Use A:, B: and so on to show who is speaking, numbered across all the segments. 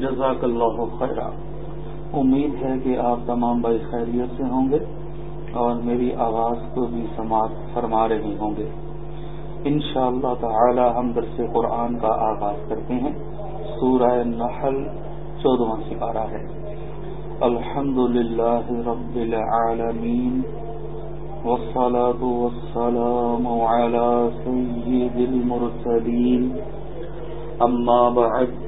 A: جزاک اللہ خیر امید ہے کہ آپ تمام بھائی خیریت سے ہوں گے اور میری آواز کو بھی سماعت فرما رہے ہوں گے۔ ان شاء اللہ تعالی ہم درس قرآن کا آغاز کرتے ہیں۔ سورہ نحل چودواں سپارہ ہے۔ الحمد للہ رب العالمین والصلاة والسلام على سيد المرسلين أما بعد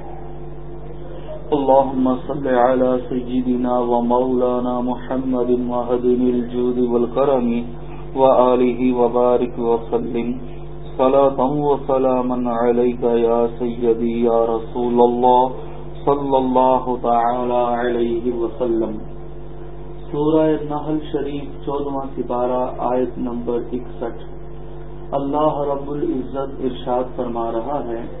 A: اللهم صل على سيدنا ومولانا محمد وهدن الجود والكرم وآله وبارك وسلم. صلاة وسلاما عليك يا سيدي يا رسول الله صلى الله تعالى عليه وسلم. سورہ نحل شریف چودواں سپارہ، آیت نمبر اکسٹھ. اللہ رب العزت ارشاد فرما رہا ہے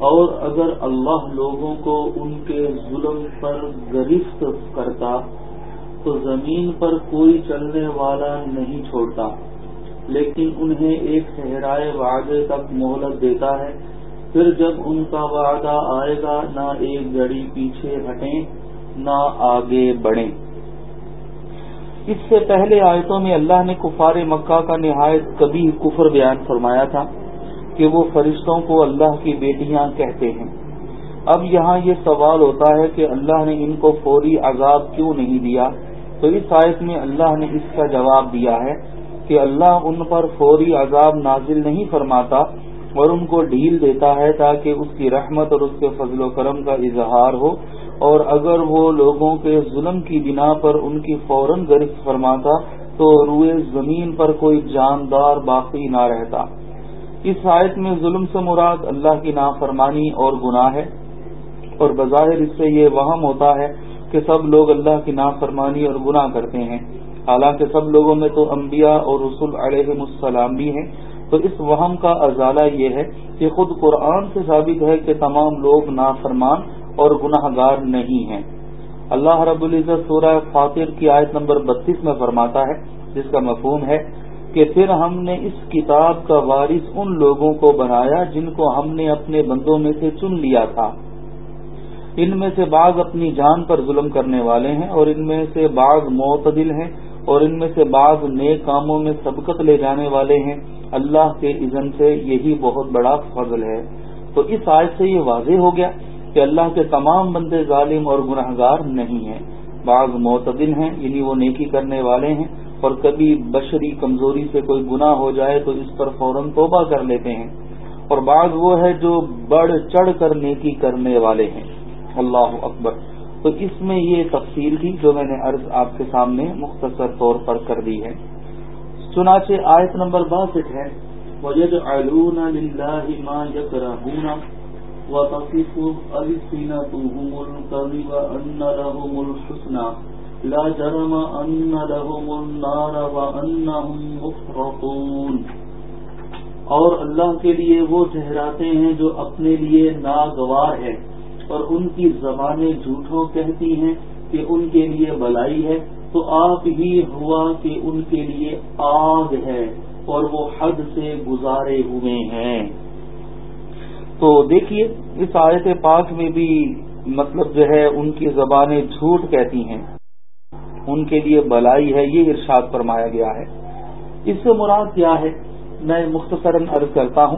A: اور اگر اللہ لوگوں کو ان کے ظلم پر گرفت کرتا، تو زمین پر کوئی چلنے والا نہیں چھوڑتا، لیکن انہیں ایک صحرائے وعدے تک مہلت دیتا ہے۔ پھر جب ان کا وعدہ آئے گا، نہ ایک گھڑی پیچھے ہٹیں، نہ آگے بڑھیں۔ اس سے پہلے آیتوں میں اللہ نے کفار مکہ کا نہایت کبھی کفر بیان فرمایا تھا۔ کہ وہ فرشتوں کو اللہ کی بیٹیاں کہتے ہیں۔ اب یہاں یہ سوال ہوتا ہے کہ اللہ نے ان کو فوری عذاب کیوں نہیں دیا؟ تو اس آیت میں اللہ نے اس کا جواب دیا ہے کہ اللہ ان پر فوری عذاب نازل نہیں فرماتا اور ان کو ڈھیل دیتا ہے تاکہ اس کی رحمت اور اس کے فضل و کرم کا اظہار ہو۔ اور اگر وہ لوگوں کے ظلم کی بنا پر ان کی فوراً گرفت فرماتا تو روئے زمین پر کوئی جاندار باقی نہ رہتا۔ اس آیت میں ظلم سے مراد اللہ کی نافرمانی اور گناہ ہے اور بظاہر اس سے یہ وہم ہوتا ہے کہ سب لوگ اللہ کی نافرمانی اور گناہ کرتے ہیں۔ حالانکہ سب لوگوں میں تو انبیاء اور رسول علیہ السلام بھی ہیں۔ تو اس وہم کا ازالہ یہ ہے کہ خود قرآن سے ثابت ہے کہ تمام لوگ نافرمان اور گناہ گار نہیں ہیں۔ اللہ رب العزت سورہ فاطر کی آیت نمبر بتیس میں فرماتا ہے، جس کا مفہوم ہے کہ پھر ہم نے اس کتاب کا وارث ان لوگوں کو بنایا جن کو ہم نے اپنے بندوں میں سے چن لیا تھا۔ ان میں سے بعض اپنی جان پر ظلم کرنے والے ہیں اور ان میں سے بعض معتدل ہیں اور ان میں سے بعض نئے کاموں میں سبقت لے جانے والے ہیں۔ اللہ کے اذن سے یہی بہت بڑا فضل ہے۔ تو اس آیت سے یہ واضح ہو گیا کہ اللہ کے تمام بندے ظالم اور گناہ گار نہیں ہیں۔ بعض معتدل ہیں یعنی وہ نیکی کرنے والے ہیں اور کبھی بشری کمزوری سے کوئی گناہ ہو جائے تو اس پر فوراً توبہ کر لیتے ہیں۔ اور بعض وہ ہے جو بڑھ چڑھ کر نیکی کرنے والے ہیں۔ اللہ اکبر۔ تو اس میں یہ تفصیل تھی جو میں نے عرض آپ کے سامنے مختصر طور پر کر دی ہے۔ چنانچہ آیت نمبر باسٹھ ہے۔ وتصف ألسنتهم الكذب أن لهم الحسنى لا جرم أن لهم النار وأنهم مفرطون۔ اور اللہ کے لیے وہ ٹھہراتے ہیں جو اپنے لیے ناگوار ہے اور ان کی زبانیں جھوٹوں کہتی ہیں کہ ان کے لیے بلائی ہے، تو آپ ہی ہوا کہ ان کے لیے آگ ہے اور وہ حد سے گزارے ہوئے ہیں۔ تو دیکھیے، اس آیت پاک میں بھی مطلب جو ہے، ان کی زبانیں جھوٹ کہتی ہیں۔ ان کے لیے بلائی ہے، یہ ارشاد فرمایا گیا ہے۔ اس سے مراد کیا ہے؟ میں مختصراً عرض کرتا ہوں۔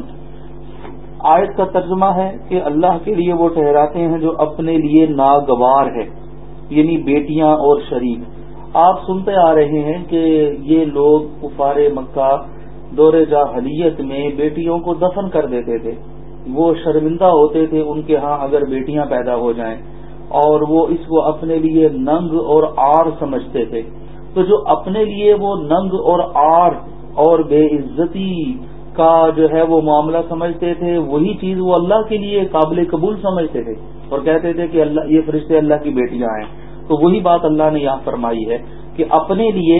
A: آیت کا ترجمہ ہے کہ اللہ کے لیے وہ ٹھہراتے ہیں جو اپنے لیے ناگوار ہے یعنی بیٹیاں اور شریک۔ آپ سنتے آ رہے ہیں کہ یہ لوگ کفار مکہ، دور جاہلیت میں بیٹیوں کو دفن کر دیتے تھے۔ وہ شرمندہ ہوتے تھے ان کے ہاں اگر بیٹیاں پیدا ہو جائیں۔ اور وہ اس کو اپنے لیے ننگ اور آر سمجھتے تھے۔ تو جو اپنے لیے وہ ننگ اور آر اور بے عزتی کا جو ہے وہ معاملہ سمجھتے تھے، وہی چیز وہ اللہ کے لیے قابل قبول سمجھتے تھے۔ اور کہتے تھے کہ اللہ، یہ فرشتے اللہ کی بیٹیاں ہیں۔ تو وہی بات اللہ نے یہاں فرمائی ہے کہ اپنے لیے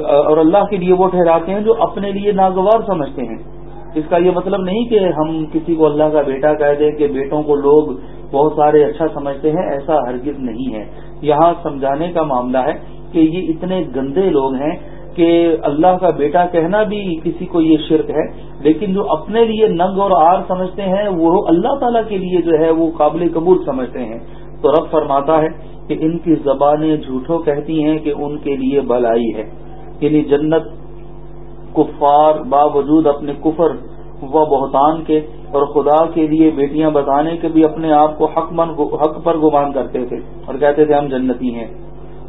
A: اور اللہ کے لیے وہ ٹھہراتے ہیں جو اپنے لیے ناگوار سمجھتے ہیں۔ اس کا یہ مطلب نہیں کہ ہم کسی کو اللہ کا بیٹا کہہ دیں کہ بیٹوں کو لوگ بہت سارے اچھا سمجھتے ہیں، ایسا ہرگز نہیں ہے۔ یہاں سمجھانے کا معاملہ ہے کہ یہ اتنے گندے لوگ ہیں کہ اللہ کا بیٹا کہنا بھی کسی کو یہ شرک ہے، لیکن جو اپنے لیے ننگ اور آر سمجھتے ہیں، وہ اللہ تعالیٰ کے لیے جو ہے وہ قابل قبول سمجھتے ہیں۔ تو رب فرماتا ہے کہ ان کی زبانیں جھوٹوں کہتی ہیں کہ ان کے لیے بلائی ہے۔ یعنی جنت کفار باوجود اپنے کفر و بہتان کے اور خدا کے لیے بیٹیاں بتانے کے بھی اپنے آپ کو حق من حق پر گمان کرتے تھے اور کہتے تھے ہم جنتی ہیں۔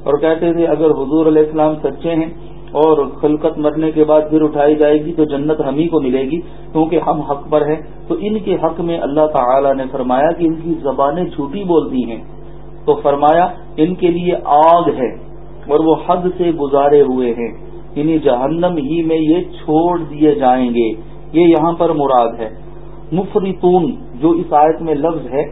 A: اور کہتے تھے اگر حضور علیہ السلام سچے ہیں اور خلقت مرنے کے بعد پھر اٹھائی جائے گی تو جنت ہم ہی کو ملے گی، کیونکہ ہم حق پر ہیں۔ تو ان کے حق میں اللہ تعالی نے فرمایا کہ ان کی زبانیں جھوٹی بولتی ہیں۔ تو فرمایا ان کے لیے آگ ہے اور وہ حد سے گزارے ہوئے ہیں۔ یعنی جہنم ہی میں یہ چھوڑ دیے جائیں گے۔ یہ یہاں پر مراد ہے۔ مفرتون جو اس آیت میں لفظ ہے،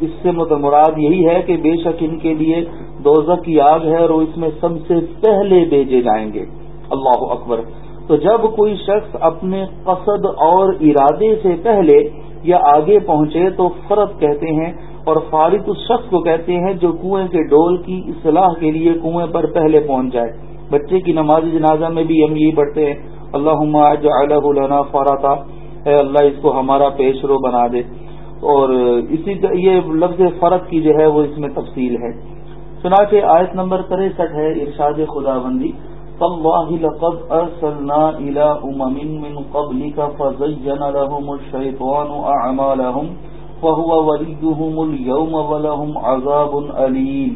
A: اس سے مراد یہی ہے کہ بے شک ان کے لیے دوزک کی آگ ہے اور وہ اس میں سب سے پہلے بھیجے جائیں گے۔ اللہ اکبر۔ تو جب کوئی شخص اپنے قصد اور ارادے سے پہلے یا آگے پہنچے تو فرد کہتے ہیں اور فارغ اس شخص کو کہتے ہیں جو کنویں کے ڈول کی اصلاح کے لیے کنویں پر پہلے پہنچ جائے۔ بچے کی نماز جنازہ میں بھی ہم یہی پڑھتے ہیں اللہ فاراتا اے اللہ اس کو ہمارا پیش رو بنا دے۔ اور اسی یہ لفظ فرق کی جو ہے وہ اس میں تفصیل ہے۔ سنا کے آیت نمبر تریسٹھ ہے، ارشاد خدا بندی لقد ارسلنا الى امم من قبلك فزين لهم الشيطان اعمالهم فهو وليهم اليوم ولهم عذاب اليم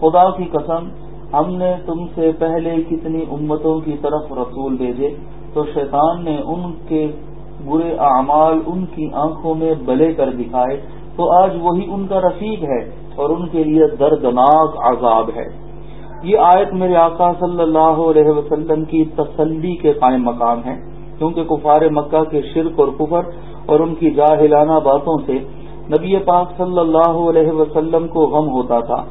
A: خدا کی قسم ہم نے تم سے پہلے کتنی امتوں کی طرف رسول بھیجے تو شیطان نے ان کے برے اعمال ان کی آنکھوں میں بلے کر دکھائے تو آج وہی ان کا رفیق ہے اور ان کے لیے دردناک عذاب ہے۔ یہ آیت میرے آقا صلی اللہ علیہ وسلم کی تسلی کے قائم مقام ہے، کیونکہ کفار مکہ کے شرک اور کفر اور ان کی جاہلانہ باتوں سے نبی پاک صلی اللہ علیہ وسلم کو غم ہوتا تھا۔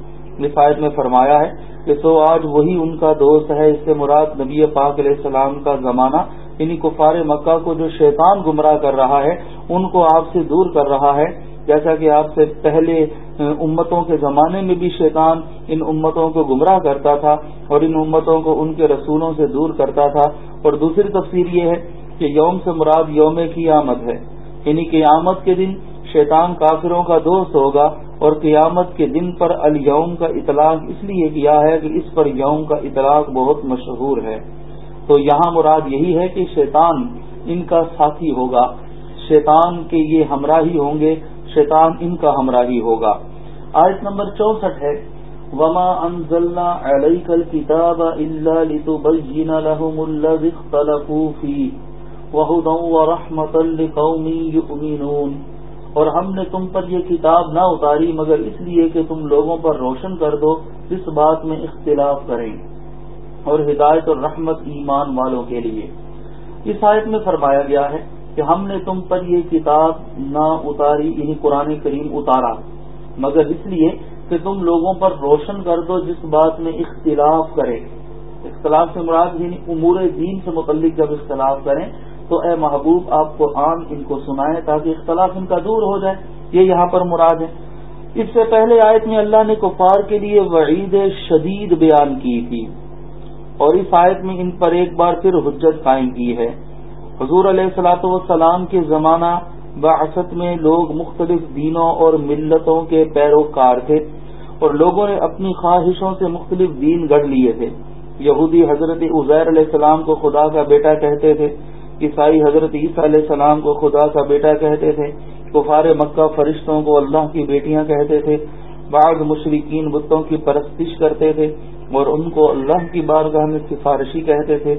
A: اس آیت میں فرمایا ہے کہ تو آج وہی ان کا دوست ہے، اس سے مراد نبی پاک علیہ السلام کا زمانہ یعنی کفار مکہ کو جو شیطان گمراہ کر رہا ہے، ان کو آپ سے دور کر رہا ہے۔ جیسا کہ آپ سے پہلے امتوں کے زمانے میں بھی شیطان ان امتوں کو گمراہ کرتا تھا اور ان امتوں کو ان کے رسولوں سے دور کرتا تھا۔ اور دوسری تفصیل یہ ہے کہ یوم سے مراد یوم کی آمد ہے یعنی قیامت کے دن شیطان کافروں کا دوست ہوگا۔ اور قیامت کے دن پر الیوم کا اطلاق اس لیے کیا ہے کہ اس پر یوم کا اطلاق بہت مشہور ہے۔ تو یہاں مراد یہی ہے کہ شیطان ان کا ساتھی ہوگا۔ شیطان کے یہ ہمراہی ہوں گے، شیطان ان کا ہمراہی ہوگا۔ آیت نمبر چونسٹھ ہے، وما انزلنا عليك الكتاب الا لتبين لهم الذي اختلفوا فيه وهدى ورحمة لقوم يؤمنون۔ اور ہم نے تم پر یہ کتاب نہ اتاری، مگر اس لیے کہ تم لوگوں پر روشن کر دو اس بات میں اختلاف کریں۔ اور ہدایت اور رحمت ایمان والوں کے لیے۔ اس آیت میں فرمایا گیا ہے کہ ہم نے تم پر یہ کتاب نہ اتاری یعنی قرآن کریم اتارا۔ مگر اس لیے کہ تم لوگوں پر روشن کر دو، جس بات میں اختلاف کرے اختلاف سے مراد یعنی امور دین سے متعلق جب اختلاف کریں تو اے محبوب، آپ قرآن ان کو سنائیں تاکہ اختلاف ان کا دور ہو جائے۔ یہ یہاں پر مراد ہے۔ اس سے پہلے آیت میں اللہ نے کفار کے لیے وعید شدید بیان کی تھی۔ اور اس آیت میں ان پر ایک بار پھر حجت قائم کی ہے۔ حضور علیہ السلاۃ والسلام کے زمانہ باست میں لوگ مختلف دینوں اور ملتوں کے پیروکار تھے اور لوگوں نے اپنی خواہشوں سے مختلف دین گڑھ لیے تھے۔ یہودی حضرت عزیر علیہ السلام کو خدا کا بیٹا کہتے تھے عیسائی حضرت عیسیٰ علیہ السلام کو خدا کا بیٹا کہتے تھے، کفار مکہ فرشتوں کو اللہ کی بیٹیاں کہتے تھے، بعض مشرقین بتوں کی پرستش کرتے تھے اور ان کو اللہ کی بارگاہ میں سفارشی کہتے تھے۔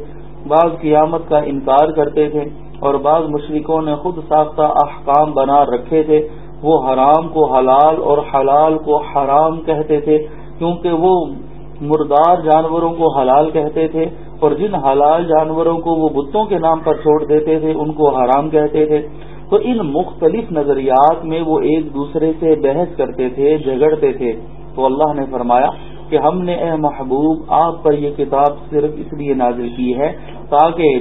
A: بعض قیامت کا انکار کرتے تھے اور بعض مشرقوں نے خود ساختہ احکام بنا رکھے تھے۔ وہ حرام کو حلال اور حلال کو حرام کہتے تھے، کیونکہ وہ مردار جانوروں کو حلال کہتے تھے۔ اور جن حلال جانوروں کو وہ بتوں کے نام پر چھوڑ دیتے تھے، ان کو حرام کہتے تھے۔ تو ان مختلف نظریات میں وہ ایک دوسرے سے بحث کرتے تھے، جھگڑتے تھے۔ تو اللہ نے فرمایا کہ ہم نے اے محبوب، آپ پر یہ کتاب صرف اس لیے نازل کی ہے تاکہ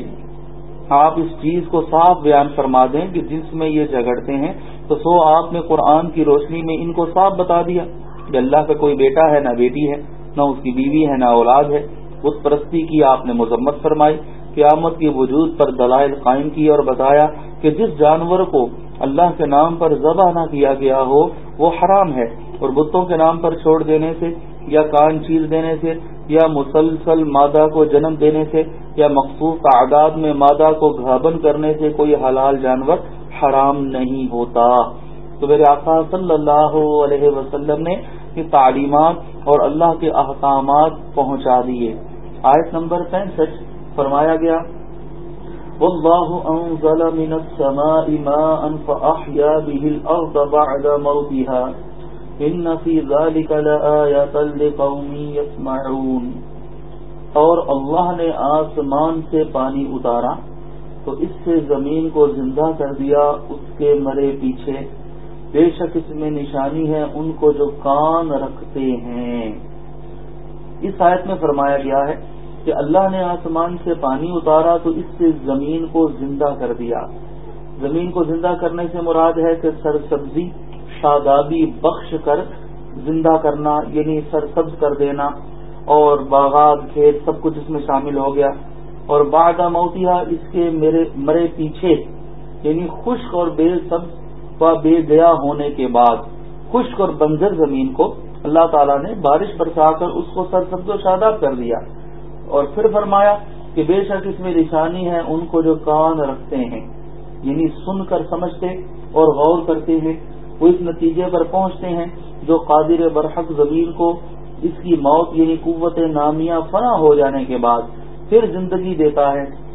A: آپ اس چیز کو صاف بیان فرما دیں کہ جس میں یہ جھگڑتے ہیں، تو سو آپ نے قرآن کی روشنی میں ان کو صاف بتا دیا کہ اللہ کا کوئی بیٹا ہے، نہ بیٹی ہے، نہ اس کی بیوی ہے، نہ اولاد ہے۔ بت پرستی کی آپ نے مذمت فرمائی، قیامت کے وجود پر دلائل قائم کی اور بتایا کہ جس جانور کو اللہ کے نام پر ذبح نہ کیا گیا ہو، وہ حرام ہے۔ اور بتوں کے نام پر چھوڑ دینے سے، یا کان چیز دینے سے، یا مسلسل مادہ کو جنم دینے سے، یا مخصوص تعداد میں مادہ کو گھابن کرنے سے کوئی حلال جانور حرام نہیں ہوتا۔ تو میرے آقا صلی اللہ علیہ وسلم نے یہ تعلیمات اور اللہ کے احکامات پہنچا دیے۔ آیت نمبر پینسٹھ فرمایا گیا واللہ انزل من السماء ماء فأحيا به الأرض بعد موتها ان في ذلك لآية لقوم يسمعون۔ اور اللہ نے آسمان سے پانی اتارا، تو اس سے زمین کو زندہ کر دیا، اس کے مرے پیچھے۔ بے شک اس میں نشانی ہے ان کو جو کان رکھتے ہیں۔ اس آیت میں فرمایا گیا ہے کہ اللہ نے آسمان سے پانی اتارا تو اس سے زمین کو زندہ کر دیا۔ زمین کو زندہ کرنے سے مراد ہے کہ سر سبزی شادابی بخش کر، زندہ کرنا یعنی سر سبز کر دینا۔ اور باغات، کھیت، سب کچھ اس میں شامل ہو گیا۔ اور باغا موتیا اس کے میرے مرے پیچھے یعنی خشک اور بے سبز و بے گیا ہونے کے بعد، خشک اور بنجر زمین کو اللہ تعالیٰ نے بارش برسا کر اس کو سر سبز و شاداب کر دیا۔ اور پھر فرمایا کہ بے شک اس میں نشانی ہے ان کو جو کان رکھتے ہیں یعنی سن کر سمجھتے اور غور کرتے ہیں، وہ اس نتیجے پر پہنچتے ہیں جو قادر برحق زمین کو اس کی موت یعنی قوت نامیہ فنا ہو جانے کے بعد پھر زندگی دیتا ہے۔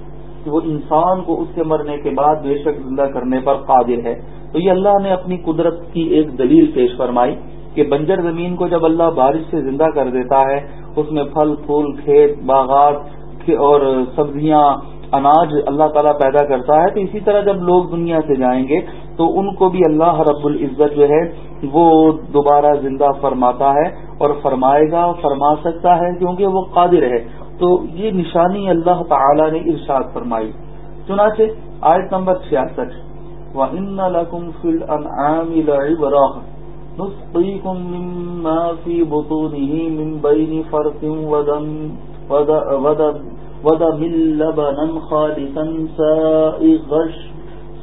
A: کہ وہ انسان کو اس کے مرنے کے بعد بے شک زندہ کرنے پر قادر ہے۔ تو یہ اللہ نے اپنی قدرت کی ایک دلیل پیش فرمائی۔ کہ بنجر زمین کو جب اللہ بارش سے زندہ کر دیتا ہے، اس میں پھل، پھول، کھیت، باغات اور سبزیاں، اناج اللہ تعالیٰ پیدا کرتا ہے، تو اسی طرح جب لوگ دنیا سے جائیں گے، تو ان کو بھی اللہ رب العزت جو ہے، وہ دوبارہ زندہ فرماتا ہے اور فرمائے گا، فرما سکتا ہے، کیونکہ وہ قادر ہے۔ تو یہ نشانی اللہ تعالی نے ارشاد فرمائی۔ چنانچہ آیت نمبر چھیاسٹھ۔ نسقيكم مما في بطونه من بين فرث ودم ودم ودم لبنا خالصا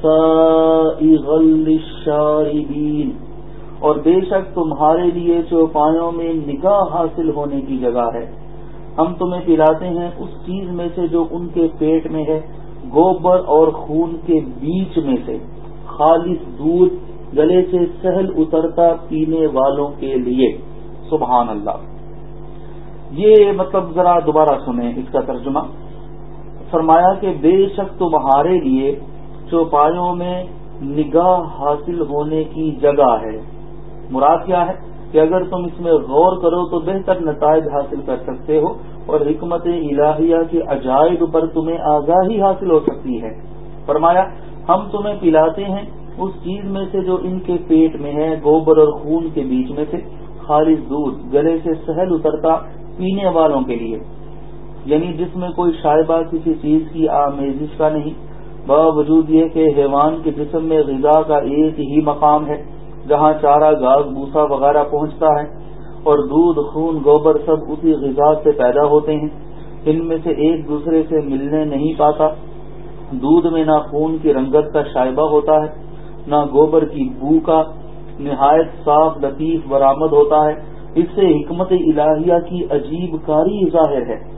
A: سائغا للشاربين۔ اور بے شک تمہارے لیے چوپایوں میں نگاہ حاصل ہونے کی جگہ ہے، ہم تمہیں پلاتے ہیں اس چیز میں سے جو ان کے پیٹ میں ہے، گوبر اور خون کے بیچ میں سے، خالص دودھ گلے سے سہل اترتا پینے والوں کے لیے۔ سبحان اللہ۔ یہ مطلب ذرا دوبارہ سنیں اس کا ترجمہ۔ فرمایا کہ بے شک تمہارے لیے چوپایوں میں نگاہ حاصل ہونے کی جگہ ہے۔ مراد کیا ہے؟ کہ اگر تم اس میں غور کرو تو بہتر نتائج حاصل کر سکتے ہو اور حکمت الہیہ کے عجائب پر تمہیں آگاہی حاصل ہو سکتی ہے۔ فرمایا، ہم تمہیں پلاتے ہیں اس چیز میں سے جو ان کے پیٹ میں ہے، گوبر اور خون کے بیچ میں سے، خالص دودھ، گلے سے سہل اترتا پینے والوں کے لیے۔ یعنی جس میں کوئی شائبہ کسی چیز کی آمیزش کا نہیں، باوجود یہ کہ حیوان کے جسم میں غذا کا ایک ہی مقام ہے، جہاں چارہ گاس بوسا وغیرہ پہنچتا ہے۔ اور دودھ، خون، گوبر سب اسی غذا سے پیدا ہوتے ہیں۔ ان میں سے ایک دوسرے سے ملنے نہیں پاتا۔ دودھ میں نہ خون کی رنگت کا شائبہ ہوتا ہے۔ نہ گوبر کی بو کا نہایت صاف لطیف برآمد ہوتا ہے۔ اس سے حکمت الہیہ کی عجیب کاری ظاہر ہے۔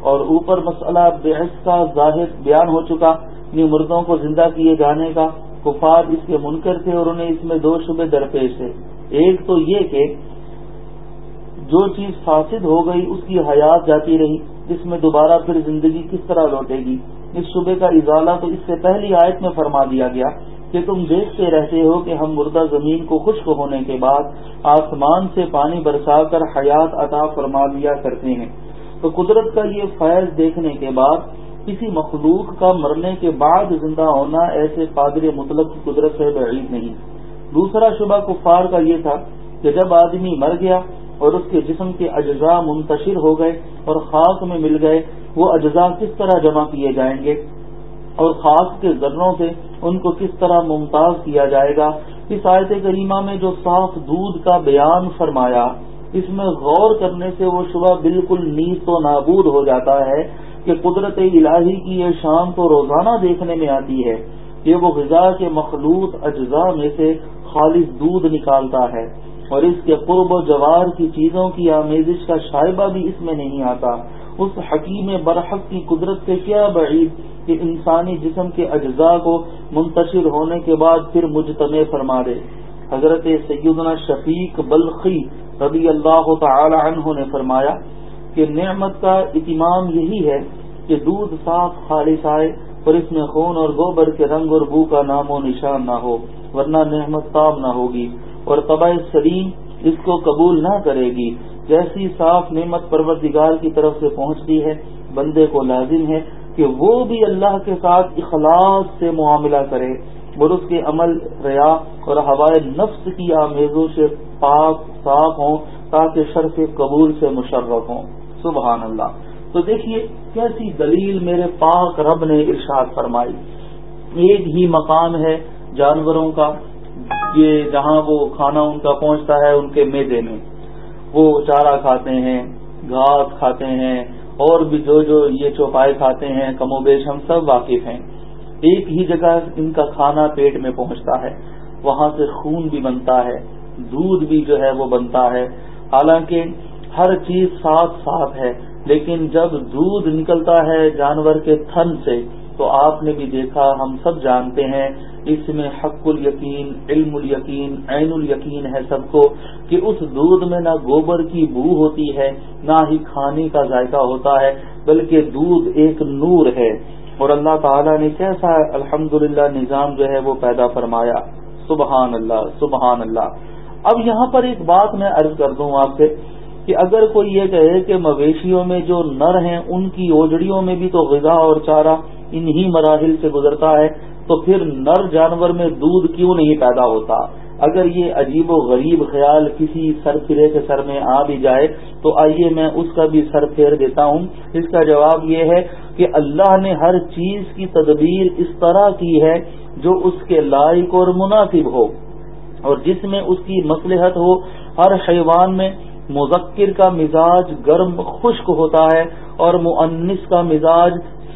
A: اور اوپر مسئلہ بحث کا ظاہر بیان ہو چکا۔ یعنی مردوں کو زندہ کیے جانے کا۔ کفار اس کے منکر تھے اور انہیں اس میں دو شبے درپیش تھے۔ ایک تو یہ کہ جو چیز فاسد ہو گئی، اس کی حیات جاتی رہی۔ جس میں دوبارہ پھر زندگی کس طرح لوٹے گی؟ اس شبے کا اضالہ تو اس سے پہلی آیت میں فرما دیا گیا۔ کہ تم دیکھتے رہتے ہو کہ ہم مردہ زمین کو خشک ہونے کے بعد آسمان سے پانی برسا کر حیات عطا فرما لیا کرتے ہیں۔ تو قدرت کا یہ فیض دیکھنے کے بعد کسی مخلوق کا مرنے کے بعد زندہ ہونا ایسے قادر مطلب کی قدرت سے بعید نہیں۔ دوسرا شبہ کفار کا یہ تھا کہ جب آدمی مر گیا اور اس کے جسم کے اجزاء منتشر ہو گئے اور خاک میں مل گئے، وہ اجزاء کس طرح جمع کیے جائیں گے؟ اور خاص کے ذروں سے ان کو کس طرح ممتاز کیا جائے گا؟ اس آیت کریمہ میں جو صاف دودھ کا بیان فرمایا، اس میں غور کرنے سے وہ شبہ بالکل نیز تو نابود ہو جاتا ہے کہ قدرت الہی کی یہ شام تو روزانہ دیکھنے میں آتی ہے کہ وہ غذا کے مخلوط اجزاء میں سے خالص دودھ نکالتا ہے، اور اس کے قرب و جوار کی چیزوں کی آمیزش کا شائبہ بھی اس میں نہیں آتا۔ اس حکیم برحق کی قدرت سے کیا بعید؟ کہ انسانی جسم کے اجزاء کو منتشر ہونے کے بعد پھر مجتمع فرما دے۔ حضرت سیدنا شفیق بلخی رضی اللہ تعالی عنہ نے فرمایا کہ نعمت کا اتمام یہی ہے کہ دودھ صاف خالص آئے اور اس میں خون اور گوبر کے رنگ اور بو کا نام و نشان نہ ہو، ورنہ نعمت تاب نہ ہوگی اور طبع سلیم اس کو قبول نہ کرے گی۔ جیسی صاف نعمت پروردگار کی طرف سے پہنچتی ہے، بندے کو لازم ہے کہ وہ بھی اللہ کے ساتھ اخلاص سے معاملہ کرے اور اس کے عمل، ریا اور ہوائے نفس کی آمیزوں سے پاک، صاف ہوں تاکہ شرف قبول سے مشرف ہوں۔ سبحان اللہ۔ تو دیکھیے کیسی دلیل میرے پاک رب نے ارشاد فرمائی۔ ایک ہی مقام ہے جانوروں کا، یہ جہاں وہ کھانا ان کا پہنچتا ہے ان کے میدے میں۔ وہ چارہ کھاتے ہیں، گھاس کھاتے ہیں اور بھی جو جو یہ چوپائے کھاتے ہیں، کم و بیش ہم سب واقف ہیں۔ ایک ہی جگہ ان کا کھانا پیٹ میں پہنچتا ہے۔ وہاں سے خون بھی بنتا ہے، دودھ بھی جو ہے وہ بنتا ہے۔ حالانکہ ہر چیز صاف صاف ہے، لیکن جب دودھ نکلتا ہے جانور کے تھن سے تو آپ نے بھی دیکھا، ہم سب جانتے ہیں، اس میں حق الیقین، علم الیقین، عین الیقین ہے سب کو، کہ اس دودھ میں نہ گوبر کی بو ہوتی ہے، نہ ہی کھانے کا ذائقہ ہوتا ہے، بلکہ دودھ ایک نور ہے۔ اور اللہ تعالیٰ نے کیسا الحمد نظام جو ہے وہ پیدا فرمایا؟ سبحان اللہ سبحان اللہ۔ اب یہاں پر ایک بات میں عرض کر دوں آپ سے، کہ اگر کوئی یہ کہے کہ مویشیوں میں جو نر ہیں، ان کی اوجڑیوں میں بھی تو غذا اور چارہ انہی مراحل سے گزرتا ہے، تو پھر نر جانور میں دودھ کیوں نہیں پیدا ہوتا؟ اگر یہ عجیب و غریب خیال کسی سر پھرے کے سر میں آ بھی جائے، تو آئیے میں اس کا بھی سر پھیر دیتا ہوں۔ اس کا جواب یہ ہے کہ اللہ نے ہر چیز کی تدبیر اس طرح کی ہے جو اس کے لائق اور مناسب ہو۔ اور جس میں اس کی مصلحت ہو، ہر حیوان میں مذکر کا مزاج گرم، خشک ہوتا ہے، اور معنس کا مزاج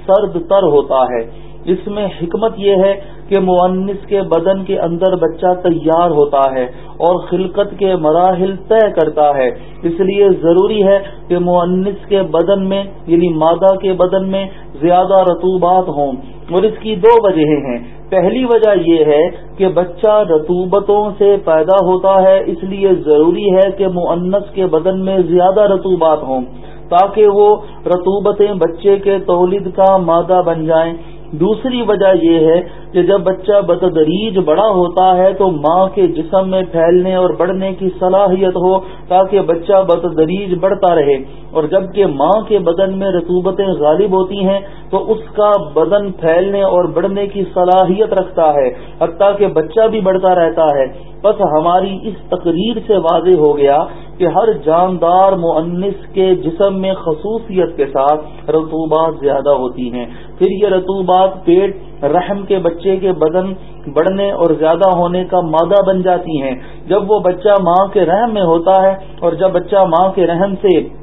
A: سرد تر ہوتا ہے۔ اس میں حکمت یہ ہے کہ معنس کے بدن کے اندر بچہ تیار ہوتا ہے اور خلقت کے مراحل طے کرتا ہے۔ اس لیے ضروری ہے کہ معنس کے بدن میں یعنی مادہ کے بدن میں زیادہ رتوبات ہوں۔ اور اس کی دو وجہ ہیں۔ پہلی وجہ یہ ہے کہ بچہ رتوبتوں سے پیدا ہوتا ہے۔ اس لیے ضروری ہے کہ معنس کے بدن میں زیادہ رتوبات ہوں۔ تاکہ وہ رتوبتیں بچے کے تولید کا مادہ بن جائیں۔ دوسری وجہ یہ ہے کہ جب بچہ بتدریج بڑا ہوتا ہے تو ماں کے جسم میں پھیلنے اور بڑھنے کی صلاحیت ہو تاکہ بچہ بتدریج بڑھتا رہے۔ اور جبکہ ماں کے بدن میں رتوبتیں غالب ہوتی ہیں، تو اس کا بدن پھیلنے اور بڑھنے کی صلاحیت رکھتا ہے، حتیٰ کہ بچہ بھی بڑھتا رہتا ہے۔ بس ہماری اس تقریر سے واضح ہو گیا کہ ہر جاندار معنس کے جسم میں خصوصیت کے ساتھ رتوبات زیادہ ہوتی ہیں۔ پھر یہ رتوبات پیٹ رحم کے بچے کے بدن بڑھنے اور زیادہ ہونے کا مادہ بن جاتی ہیں۔ جب وہ بچہ ماں کے رحم میں ہوتا ہے اور جب بچہ ماں کے رحم سے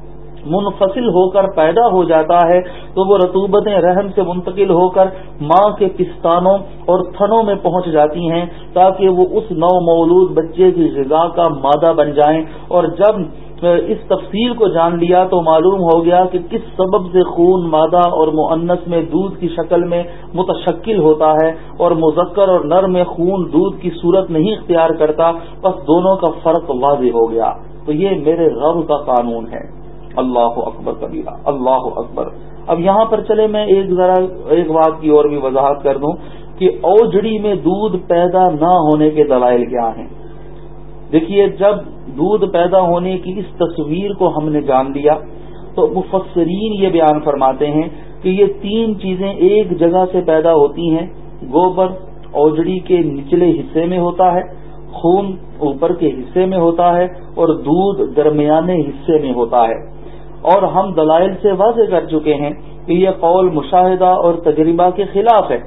A: منفصل ہو کر پیدا ہو جاتا ہے، تو وہ رتوبتیں رحم سے منتقل ہو کر ماں کے پستانوں اور تھنوں میں پہنچ جاتی ہیں تاکہ وہ اس نو مولود بچے کی غذا کا مادہ بن جائیں۔ اور جب اس تفصیل کو جان لیا تو معلوم ہو گیا کہ کس سبب سے خون مادہ اور معنس میں دودھ کی شکل میں متشکل ہوتا ہے اور مذکر اور نر میں خون دودھ کی صورت نہیں اختیار کرتا، بس دونوں کا فرق واضح ہو گیا۔ تو یہ میرے غب کا قانون ہے۔ اللہ اکبر کبیرہ، اللہ اکبر۔ اب یہاں پر چلے میں ایک ذرا ایک بات کی اور بھی وضاحت کر دوں کہ اوجڑی میں دودھ پیدا نہ ہونے کے دلائل کیا ہیں؟ دیکھیے، جب دودھ پیدا ہونے کی اس تصویر کو ہم نے جان لیا، تو مفسرین یہ بیان فرماتے ہیں کہ یہ تین چیزیں ایک جگہ سے پیدا ہوتی ہیں، گوبر اوجڑی کے نچلے حصے میں ہوتا ہے، خون اوپر کے حصے میں ہوتا ہے، اور دودھ درمیانے حصے میں ہوتا ہے۔ اور ہم دلائل سے واضح کر چکے ہیں کہ یہ قول مشاہدہ اور تجربہ کے خلاف ہے۔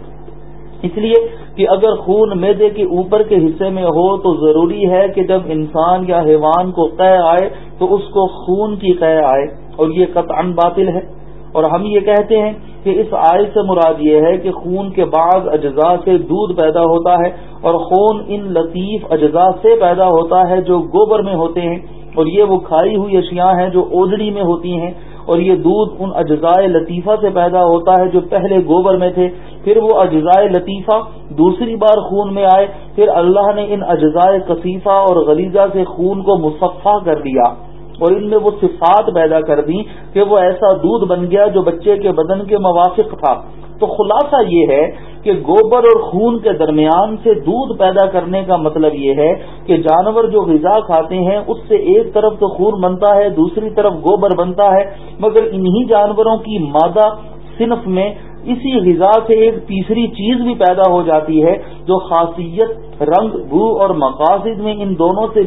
A: اس لیے کہ اگر خون میدے کے اوپر کے حصے میں ہو تو ضروری ہے کہ جب انسان یا حیوان کو قے آئے تو اس کو خون کی قے آئے، اور یہ قطعا باطل ہے۔ اور ہم یہ کہتے ہیں کہ اس آئے سے مراد یہ ہے کہ خون کے بعض اجزاء سے دودھ پیدا ہوتا ہے، اور خون ان لطیف اجزاء سے پیدا ہوتا ہے جو گوبر میں ہوتے ہیں، اور یہ وہ کھائی ہوئی اشیاء ہیں جو اوجڑی میں ہوتی ہیں۔ اور یہ دودھ ان اجزائے لطیفہ سے پیدا ہوتا ہے جو پہلے گوبر میں تھے، پھر وہ اجزائے لطیفہ دوسری بار خون میں آئے، پھر اللہ نے ان اجزائے کثیفہ اور غلیزہ سے خون کو مصفہ کر دیا اور ان میں وہ صفات پیدا کر دی کہ وہ ایسا دودھ بن گیا جو بچے کے بدن کے موافق تھا۔ تو خلاصہ یہ ہے کہ گوبر اور خون کے درمیان سے دودھ پیدا کرنے کا مطلب یہ ہے کہ جانور جو غذا کھاتے ہیں، اس سے ایک طرف تو خون بنتا ہے، دوسری طرف گوبر بنتا ہے، مگر انہی جانوروں کی مادہ صنف میں اسی غذا سے ایک تیسری چیز بھی پیدا ہو جاتی ہے جو خاصیت، رنگ، بو اور مقاصد میں ان دونوں سے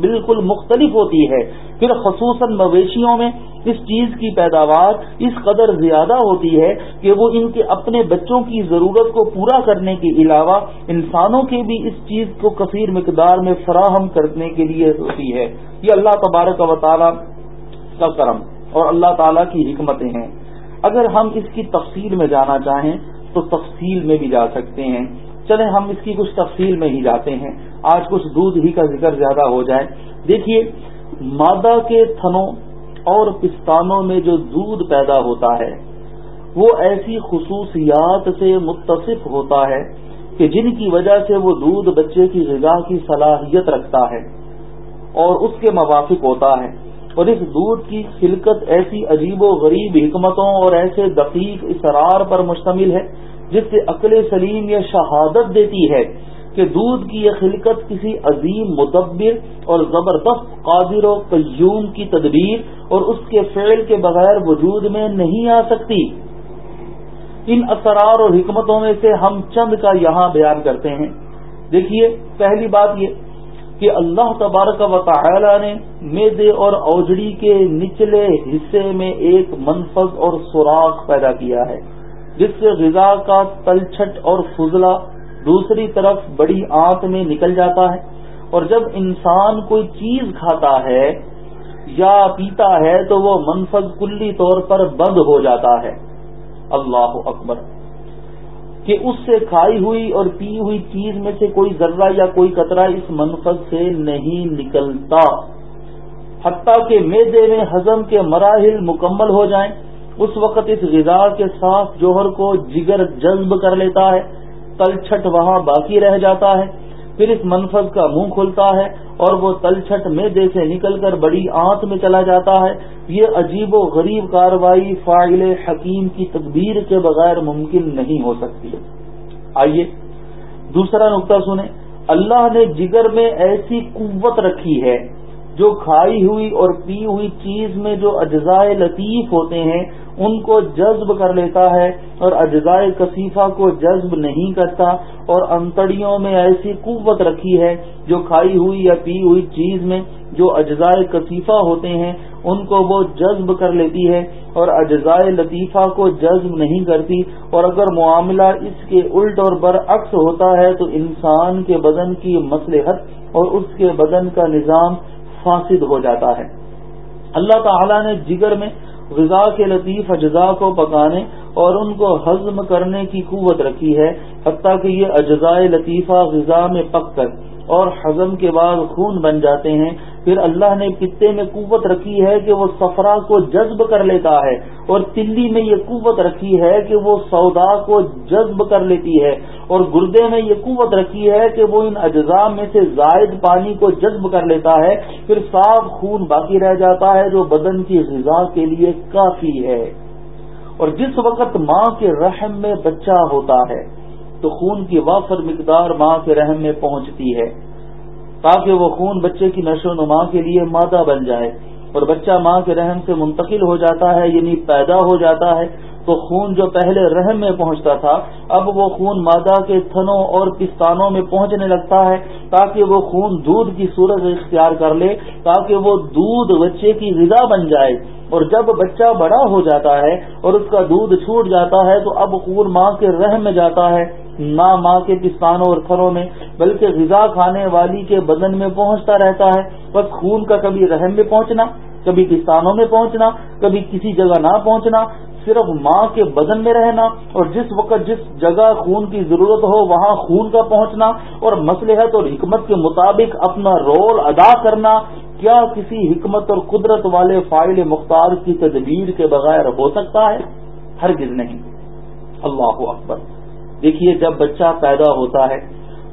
A: بالکل مختلف ہوتی ہے۔ پھر خصوصاً مویشیوں میں اس چیز کی پیداوار اس قدر زیادہ ہوتی ہے کہ وہ ان کے اپنے بچوں کی ضرورت کو پورا کرنے کے علاوہ انسانوں کے بھی اس چیز کو کثیر مقدار میں فراہم کرنے کے لیے ہوتی ہے۔ یہ اللہ تبارک و تعالیٰ کا کرم اور اللہ تعالیٰ کی حکمتیں ہیں۔ اگر ہم اس کی تفصیل میں جانا چاہیں تو تفصیل میں بھی جا سکتے ہیں۔ چلیں ہم اس کی کچھ تفصیل میں ہی جاتے ہیں۔ آج کچھ دودھ ہی کا ذکر زیادہ ہو جائے۔ دیکھیے، مادہ کے تھنوں اور پستانوں میں جو دودھ پیدا ہوتا ہے، وہ ایسی خصوصیات سے متصف ہوتا ہے کہ جن کی وجہ سے وہ دودھ بچے کی غذا کی صلاحیت رکھتا ہے اور اس کے موافق ہوتا ہے۔ اور اس دودھ کی خلقت ایسی عجیب و غریب حکمتوں اور ایسے دقیق اسرار پر مشتمل ہے، جس سے عقل سلیم یہ شہادت دیتی ہے کہ دودھ کی یہ خلقت کسی عظیم مدبر اور زبردست قادر و قیوم کی تدبیر اور اس کے فعل کے بغیر وجود میں نہیں آ سکتی۔ ان اسرار اور حکمتوں میں سے ہم چند کا یہاں بیان کرتے ہیں۔ دیکھیے، پہلی بات یہ کہ اللہ تبارک و تعالی نے میدے اور اوجڑی کے نچلے حصے میں ایک منفذ اور سوراخ پیدا کیا ہے، جس سے غذا کا تلچھٹ اور فضلہ دوسری طرف بڑی آنت میں نکل جاتا ہے۔ اور جب انسان کوئی چیز کھاتا ہے یا پیتا ہے تو وہ منفذ کلی طور پر بند ہو جاتا ہے۔ اللہ اکبر۔ کہ اس سے کھائی ہوئی اور پی ہوئی چیز میں سے کوئی ذرہ یا کوئی قطرہ اس منفذ سے نہیں نکلتا۔ حتیٰ کہ میدے میں ہضم کے مراحل مکمل ہو جائیں، اس وقت اس غذا کے صاف جوہر کو جگر جذب کر لیتا ہے تل چھٹ وہاں باقی رہ جاتا ہے۔ پھر اس منفذ کا منہ کھلتا ہے اور وہ تلچھٹ میدے سے نکل کر بڑی آنت میں چلا جاتا ہے۔ یہ عجیب و غریب کاروائی فائل حکیم کی تدبیر کے بغیر ممکن نہیں ہو سکتی۔ آئیے دوسرا نقطہ سنیں۔ اللہ نے جگر میں ایسی قوت رکھی ہے جو کھائی ہوئی اور پی ہوئی چیز میں جو اجزائے لطیف ہوتے ہیں ان کو جذب کر لیتا ہے اور اجزائے کثیفہ کو جذب نہیں کرتا اور انتڑیوں میں ایسی قوت رکھی ہے جو کھائی ہوئی یا پی ہوئی چیز میں جو اجزائے کثیفہ ہوتے ہیں، ان کو وہ جذب کر لیتی ہے اور اجزائے لطیفہ کو جذب نہیں کرتی۔ اور اگر معاملہ اس کے الٹ اور برعکس ہوتا ہے تو انسان کے بدن کی مسلحت اور اس کے بدن کا نظام فاسد ہو جاتا ہے۔ اللہ تعالی نے جگر میں غذا کے لطیف اجزاء کو پکانے اور ان کو ہضم کرنے کی قوت رکھی ہے، حتیٰ کہ یہ اجزاء لطیفہ غذا میں پک کر اور ہضم کے بعد خون بن جاتے ہیں۔ پھر اللہ نے پتے میں قوت رکھی ہے کہ وہ سفرا کو جذب کر لیتا ہے اور تلی میں یہ قوت رکھی ہے کہ وہ سودا کو جذب کر لیتی ہے اور گردے میں یہ قوت رکھی ہے کہ وہ ان اجزاء میں سے زائد پانی کو جذب کر لیتا ہے، پھر صاف خون باقی رہ جاتا ہے جو بدن کی غذا کے لیے کافی ہے۔ اور جس وقت ماں کے رحم میں بچہ ہوتا ہے، تو خون کی وافر مقدار ماں کے رحم میں پہنچتی ہے۔ تاکہ وہ خون بچے کی نشو و نما کے لیے مادہ بن جائے اور بچہ ماں کے رحم سے منتقل ہو جاتا ہے یعنی پیدا ہو جاتا ہے، تو خون جو پہلے رحم میں پہنچتا تھا، اب وہ خون مادہ کے تھنوں اور پستانوں میں پہنچنے لگتا ہے تاکہ وہ خون دودھ کی صورت اختیار کر لے، تاکہ وہ دودھ بچے کی غذا بن جائے۔ اور جب بچہ بڑا ہو جاتا ہے اور اس کا دودھ چھوٹ جاتا ہے، تو اب خون ماں کے رحم میں جاتا ہے۔ نہ ماں کے پستانوں اور تھروں میں، بلکہ غذا کھانے والی کے بدن میں پہنچتا رہتا ہے۔ بس خون کا کبھی رحم میں پہنچنا، کبھی پستانوں میں پہنچنا، کبھی کسی جگہ نہ پہنچنا، صرف ماں کے بدن میں رہنا۔ اور جس وقت جس جگہ خون کی ضرورت ہو، وہاں خون کا پہنچنا۔ اور مسلحت اور حکمت کے مطابق اپنا رول ادا کرنا۔ کیا کسی حکمت اور قدرت والے فائل مختار کی تدبیر کے بغیر ہو سکتا ہے؟ ہرگز نہیں۔ اللہ اکبر۔ دیکھیے جب بچہ پیدا ہوتا ہے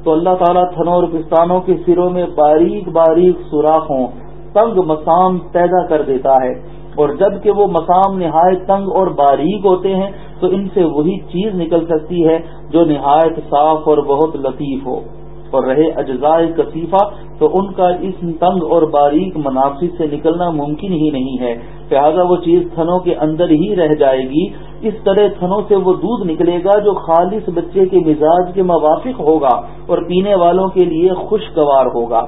A: تو اللہ تعالیٰ تھنوں اور پستانوں کے سروں میں باریک باریک سوراخوں تنگ مسام پیدا کر دیتا ہے اور جبکہ وہ مسام نہایت تنگ اور باریک ہوتے ہیں تو ان سے وہی چیز نکل سکتی ہے جو نہایت صاف اور بہت لطیف ہو اور رہے اجزائے کثیفہ تو ان کا اس تنگ اور باریک منافذ سے نکلنا ممکن ہی نہیں ہے لہٰذا وہ چیز تھنوں کے اندر ہی رہ جائے گی اس طرح تھنوں سے وہ دودھ نکلے گا جو خالص بچے کے مزاج کے موافق ہوگا اور پینے والوں کے لیے خوشگوار ہوگا۔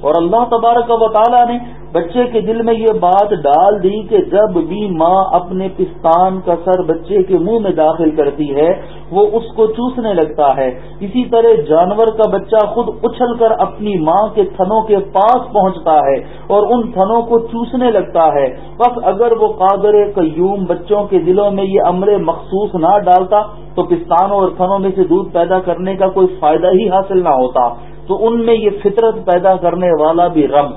A: اور اللہ تبارک و تعالیٰ نے بچے کے دل میں یہ بات ڈال دی کہ جب بھی ماں اپنے پستان کا سر بچے کے منہ میں داخل کرتی ہے، وہ اس کو چوسنے لگتا ہے۔ اسی طرح جانور کا بچہ خود اچھل کر اپنی ماں کے تھنوں کے پاس پہنچتا ہے اور ان تھنوں کو چوسنے لگتا ہے۔ بس اگر وہ قادر قیوم بچوں کے دلوں میں یہ امر مخصوص نہ ڈالتا، تو پستانوں اور تھنوں میں سے دودھ پیدا کرنے کا کوئی فائدہ ہی حاصل نہ ہوتا۔ تو ان میں یہ فطرت پیدا کرنے والا بھی رب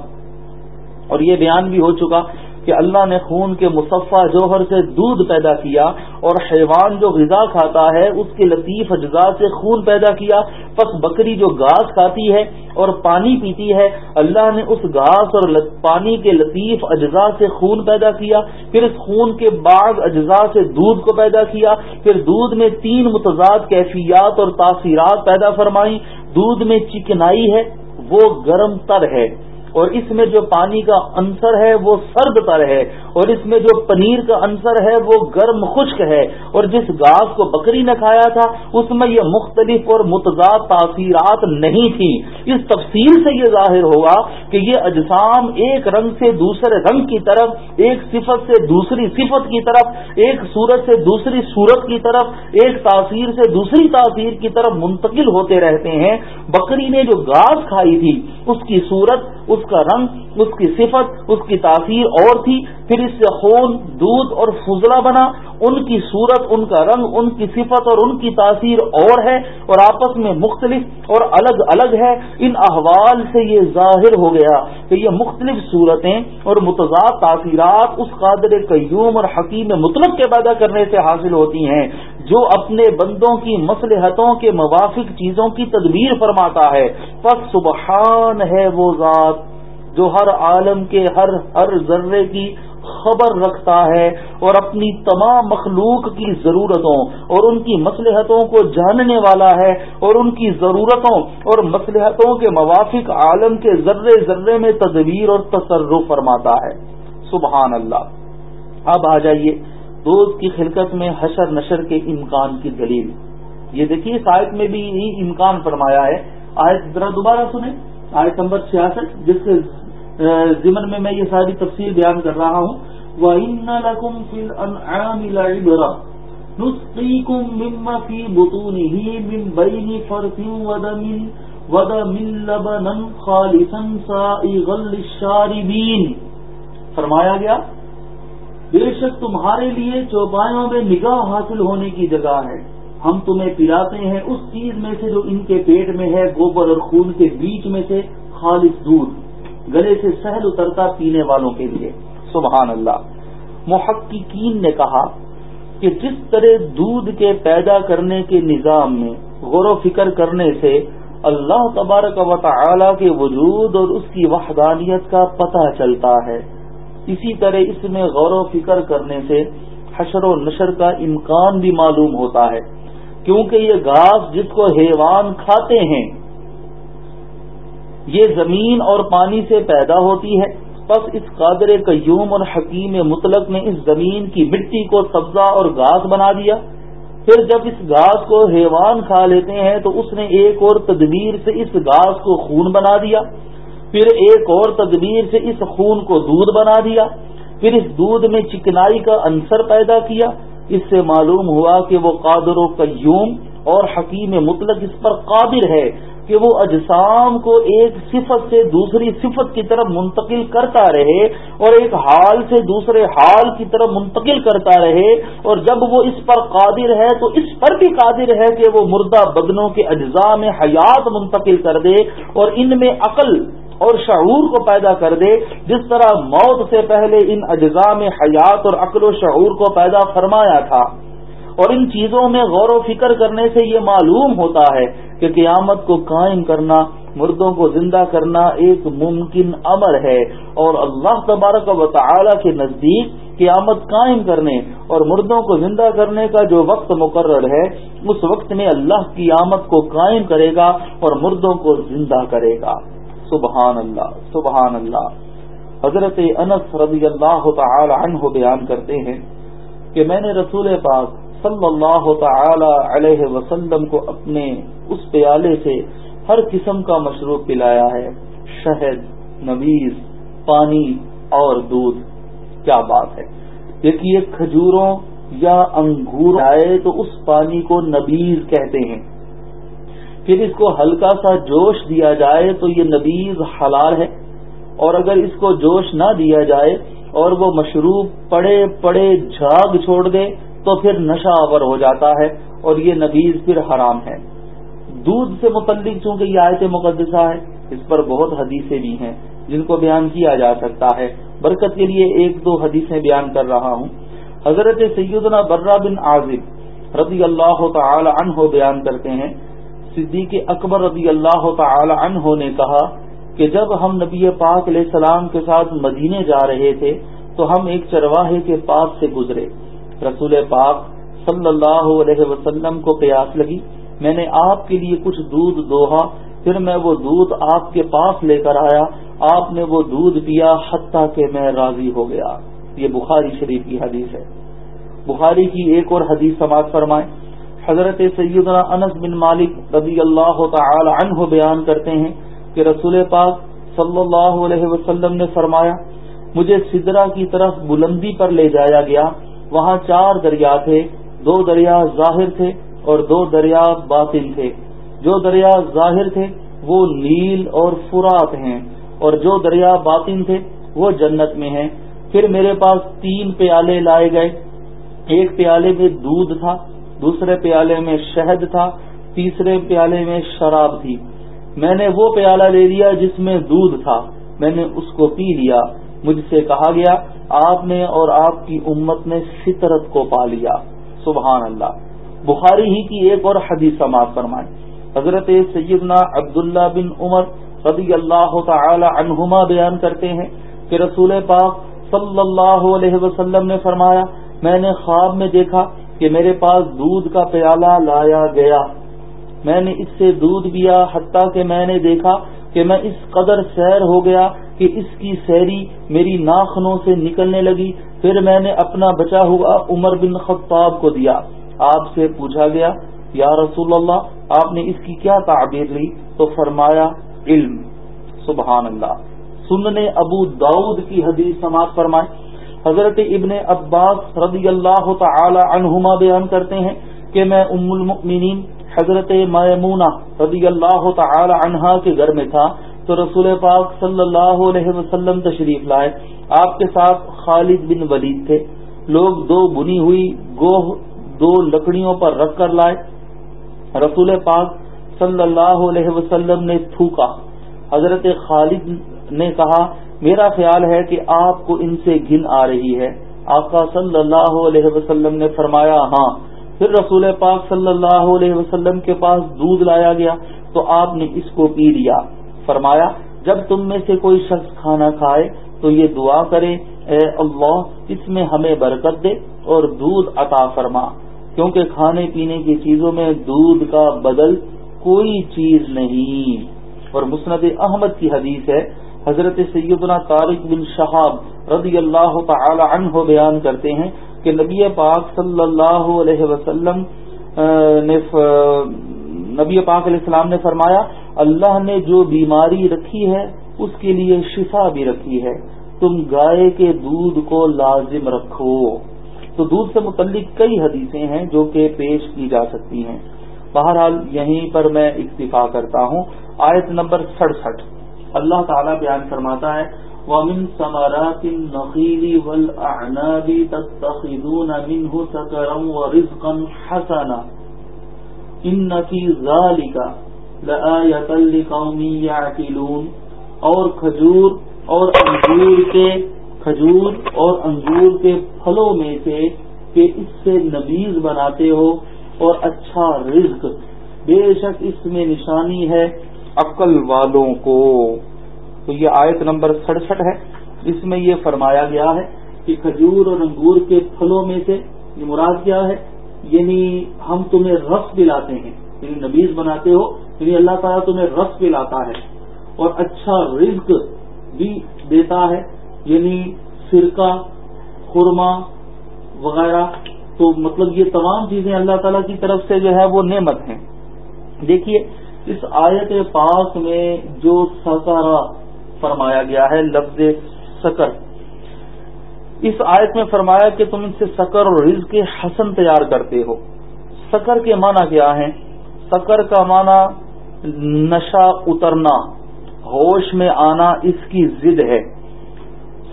A: اور یہ بیان بھی ہو چکا کہ اللہ نے خون کے مصفہ جوہر سے دودھ پیدا کیا اور حیوان جو غذا کھاتا ہے، اس کے لطیف اجزاء سے خون پیدا کیا۔ پس بکری جو گھاس کھاتی ہے اور پانی پیتی ہے، اللہ نے اس گھاس اور پانی کے لطیف اجزاء سے خون پیدا کیا۔ پھر اس خون کے بعض اجزاء سے دودھ کو پیدا کیا۔ پھر دودھ میں تین متضاد کیفیات اور تاثیرات پیدا فرمائی دودھ میں چکنائی ہے، وہ گرم تر ہے۔ اور اس میں جو پانی کا عنصر ہے وہ سرد تر ہے، اور اس میں جو پنیر کا عنصر ہے وہ گرم خشک ہے۔ اور جس گاس کو بکری نے کھایا تھا، اس میں یہ مختلف اور متضاد تاثیرات نہیں تھی اس تفصیل سے یہ ظاہر ہوگا کہ یہ اجسام ایک رنگ سے دوسرے رنگ کی طرف، ایک صفت سے دوسری صفت کی طرف، ایک صورت سے دوسری صورت کی طرف، ایک تاثیر سے دوسری تاثیر کی طرف منتقل ہوتے رہتے ہیں۔ بکری نے جو گاس کھائی تھی، اس کی صورت، اس کا رنگ، اس کی صفت، اس کی تاثیر اور تھی، پھر اس سے خون، دودھ اور فضلہ بنا۔ ان کی صورت، ان کا رنگ، ان کی صفت اور ان کی تاثیر اور ہے اور آپس میں مختلف اور الگ الگ ہے۔ ان احوال سے یہ ظاہر ہو گیا کہ یہ مختلف صورتیں اور متضاد تاثیرات اس قادر قیوم اور حکیم مطلب کے پیدا کرنے سے حاصل ہوتی ہیں، جو اپنے بندوں کی مسلحتوں کے موافق چیزوں کی تدبیر فرماتا ہے۔ پس سبحان ہے وہ ذات۔ جو ہر عالم کے ہر ہر ذرے کی خبر رکھتا ہے اور اپنی تمام مخلوق کی ضرورتوں اور ان کی مسلحتوں کو جاننے والا ہے اور ان کی ضرورتوں اور مسلحتوں کے موافق عالم کے ذرے ذرے میں تدبیر اور تصرف فرماتا ہے۔ سبحان اللہ۔ اب آ جائیے دوست کی خلقت میں حشر نشر کے امکان کی دلیل۔ یہ دیکھیے آیت میں بھی یہی امکان فرمایا ہے۔ آیت ذرا دوبارہ سنیں۔ آیت نمبر چھیاسٹھ، جس کے ضمن میں میں یہ ساری تفصیل بیان کر رہا ہوں۔ وَإِنَّ لَكُمْ فِي الْأَنْعَامِ لَعِبْرَةً نُسْقِيكُم مِّمَّا فِي بُطُونِهِ مِن بَيْنِ فَرْثٍ وَدَمٍ وَدَمٍ لَبَنًا خَالِصًا سَائِغًا لِّلشَّارِبِينَ۔ فرمایا گیا، بے شک تمہارے لیے چوپایوں میں نگاہ حاصل ہونے کی جگہ ہے۔ ہم تمہیں پلاتے ہیں اس چیز میں سے جو ان کے پیٹ میں ہے، گوبر اور خون کے بیچ میں سے خالص دودھ۔ گلے سے سہل اترتا پینے والوں کے لیے۔ سبحان اللہ۔ محققین نے کہا کہ جس طرح دودھ کے پیدا کرنے کے نظام میں غور و فکر کرنے سے اللہ تبارک و تعالی کے وجود اور اس کی وحدانیت کا پتہ چلتا ہے۔ اسی طرح اس میں غور و فکر کرنے سے حشر و نشر کا امکان بھی معلوم ہوتا ہے۔ کیونکہ یہ گھاس جس کو حیوان کھاتے ہیں یہ زمین اور پانی سے پیدا ہوتی ہے۔ بس اس قادر قیوم اور حکیم مطلق نے اس زمین کی مٹی کو سبزہ اور گھاس بنا دیا۔ پھر جب اس گھاس کو حیوان کھا لیتے ہیں تو اس نے ایک اور تدبیر سے اس گھاس کو خون بنا دیا۔ پھر ایک اور تدبیر سے اس خون کو دودھ بنا دیا۔ پھر اس دودھ میں چکنائی کا عنصر پیدا کیا۔ اس سے معلوم ہوا کہ وہ قادر و قیوم اور حکیم مطلق اس پر قادر ہے۔ کہ وہ اجسام کو ایک صفت سے دوسری صفت کی طرف منتقل کرتا رہے اور ایک حال سے دوسرے حال کی طرف منتقل کرتا رہے اور جب وہ اس پر قادر ہے تو اس پر بھی قادر ہے کہ وہ مردہ بدنوں کے اجزاء میں حیات منتقل کر دے اور ان میں عقل اور شعور کو پیدا کر دے، جس طرح موت سے پہلے ان اجزاء میں حیات اور عقل و شعور کو پیدا فرمایا تھا۔ اور ان چیزوں میں غور و فکر کرنے سے یہ معلوم ہوتا ہے کہ قیامت کو قائم کرنا، مردوں کو زندہ کرنا ایک ممکن امر ہے اور اللہ تبارک و تعالی کے نزدیک قیامت قائم کرنے اور مردوں کو زندہ کرنے کا جو وقت مقرر ہے، اس وقت میں اللہ قیامت کو قائم کرے گا اور مردوں کو زندہ کرے گا۔ سبحان اللہ سبحان اللہ۔ حضرت انس رضی اللہ تعالی عنہ بیان کرتے ہیں کہ میں نے رسول پاک صلی اللہ تعالی علیہ وسلم کو اپنے اس پیالے سے ہر قسم کا مشروب پلایا ہے۔ شہد نبیز پانی اور دودھ۔ کیا بات ہے؟ دیکھیے، کھجوروں یا انگور آئے تو اس پانی کو نبیز کہتے ہیں۔ پھر اس کو ہلکا سا جوش دیا جائے تو یہ نبیز حلال ہے۔ اور اگر اس کو جوش نہ دیا جائے اور وہ مشروب پڑے پڑے جھاگ چھوڑ دے تو پھر نشہ آور ہو جاتا ہے اور یہ نبیز پھر حرام ہے۔ دودھ سے متعلق چونکہ یہ آیت مقدسہ ہے، اس پر بہت حدیثیں بھی ہیں جن کو بیان کیا جا سکتا ہے۔ برکت کے لیے ایک دو حدیثیں بیان کر رہا ہوں۔ حضرت سیدنا برہ بن عازب رضی اللہ تعالی عنہ بیان کرتے ہیں۔ صدیق اکبر رضی اللہ تعالی عنہ نے کہا کہ جب ہم نبی پاک علیہ السلام کے ساتھ مدینے جا رہے تھے تو ہم ایک چرواہے کے پاس سے گزرے۔ رسول پاک صلی اللہ علیہ وسلم کو قیاس لگی، میں نے آپ کے لیے کچھ دودھ دوہا، پھر میں وہ دودھ آپ کے پاس لے کر آیا، آپ نے وہ دودھ پیا حتیٰ کہ میں راضی ہو گیا۔ یہ بخاری شریف کی حدیث ہے۔ بخاری کی ایک اور حدیث سماعت فرمائے حضرت سیدنا انس بن مالک رضی اللہ تعالی عنہ بیان کرتے ہیں کہ رسول پاک صلی اللہ علیہ وسلم نے فرمایا، مجھے سدرا کی طرف بلندی پر لے جایا گیا وہاں چار دریا تھے، دو دریا ظاہر تھے اور دو دریا باطن تھے۔ جو دریا ظاہر تھے، وہ نیل اور فرات ہیں، اور جو دریا باطن تھے، وہ جنت میں ہیں۔ پھر میرے پاس تین پیالے لائے گئے۔ ایک پیالے میں دودھ تھا، دوسرے پیالے میں شہد تھا، تیسرے پیالے میں شراب تھی۔ میں نے وہ پیالہ لے لیا جس میں دودھ تھا۔ میں نے اس کو پی لیا۔ مجھ سے کہا گیا آپ نے اور آپ کی امت نے فطرت کو پا لیا۔ سبحان اللہ۔ بخاری ہی کی ایک اور حدیث سماعت فرمائے حضرت سیدنا عبداللہ بن عمر رضی اللہ تعالی عنہما بیان کرتے ہیں کہ رسول پاک صلی اللہ علیہ وسلم نے فرمایا، میں نے خواب میں دیکھا کہ میرے پاس دودھ کا پیالہ لایا گیا۔ میں نے اس سے دودھ پیا، حتیٰ کہ میں نے دیکھا کہ میں اس قدر سیر ہو گیا کہ اس کی سیری میری ناخنوں سے نکلنے لگی، پھر میں نے اپنا بچا ہوا عمر بن خطاب کو دیا۔ آپ سے پوچھا گیا، یا رسول اللہ، آپ نے اس کی کیا تعبیر لی؟ تو فرمایا، علم۔ سبحان اللہ سننے ابو داود کی حدیث سماعت فرمائے حضرت ابن عباس رضی اللہ تعالی عنہما بیان کرتے ہیں کہ میں ام المؤمنین حضرت میمونہ رضی اللہ تعالی عنہا کے گھر میں تھا۔ تو رسول پاک صلی اللہ علیہ وسلم تشریف لائے۔ آپ کے ساتھ خالد بن ولید تھے۔ لوگ دو بنی ہوئی گوہ دو لکڑیوں پر رکھ کر لائے۔ رسول پاک صلی اللہ علیہ وسلم نے تھوکا۔ حضرت خالد نے کہا، میرا خیال ہے کہ آپ کو ان سے گن آ رہی ہے۔ آقا صلی اللہ علیہ وسلم نے فرمایا ہاں۔ پھر رسول پاک صلی اللہ علیہ وسلم کے پاس دودھ لایا گیا تو آپ نے اس کو پی لیا۔ فرمایا، جب تم میں سے کوئی شخص کھانا کھائے تو یہ دعا کرے، اے اللہ، اس میں ہمیں برکت دے اور دودھ عطا فرما۔ کیونکہ کھانے پینے کی چیزوں میں دودھ کا بدل کوئی چیز نہیں۔ اور مسند احمد کی حدیث ہے، حضرت سیدنا طارق بن شہاب رضی اللہ تعالی عنہ بیان کرتے ہیں کہ نبی پاک صلی اللہ علیہ وسلم نے نبی پاک علیہ السلام نے فرمایا اللہ نے جو بیماری رکھی ہے، اس کے لیے شفا بھی رکھی ہے۔ تم گائے کے دودھ کو لازم رکھو۔ تو دودھ سے متعلق کئی حدیثیں ہیں جو کہ پیش کی جا سکتی ہیں۔ بہرحال، یہیں پر میں اکتفا کرتا ہوں۔ آیت نمبر سڑسٹھ۔ اللہ تعالیٰ بیان فرماتا ہے، وَمِن سَمَرَاتِ النَّخِيلِ وَالْأَعْنَابِ تَتَّخِذُونَ مِنْهُ سَكَرًا وَرِزْقًا حَسَنًا إِنَّ فِي ذَلِكَ لَآيَةً لِقَوْمٍ يَعْقِلُونَ اور کھجور اور انگور کے، کھجور اور انگور کے پھلوں میں سے کہ اس سے نبیز بناتے ہو اور اچھا رزق۔ بے شک اس میں نشانی ہے عقل والوں کو۔ تو یہ آیت نمبر سڑسٹھ ہے۔ جس میں یہ فرمایا گیا ہے کہ کھجور اور انگور کے پھلوں میں سے یہ مراد کیا ہے؟ یعنی ہم تمہیں رس دلاتے ہیں یعنی نبیز بناتے ہو یعنی اللہ تعالیٰ تمہیں رس دلاتا ہے اور اچھا رزق بھی دیتا ہے یعنی فرقہ خورما وغیرہ۔ تو مطلب یہ تمام چیزیں اللہ تعالیٰ کی طرف سے جو ہے وہ نعمت ہیں۔ دیکھیے، اس آیت پاک میں جو سکارا فرمایا گیا ہے، لفظ سکر۔ اس آیت میں فرمایا کہ تم ان سے سکر اور رز کے حسن تیار کرتے ہو۔ سکر کے معنی کیا ہے سکر کا معنی نشہ اترنا، ہوش میں آنا اس کی ضد ہے۔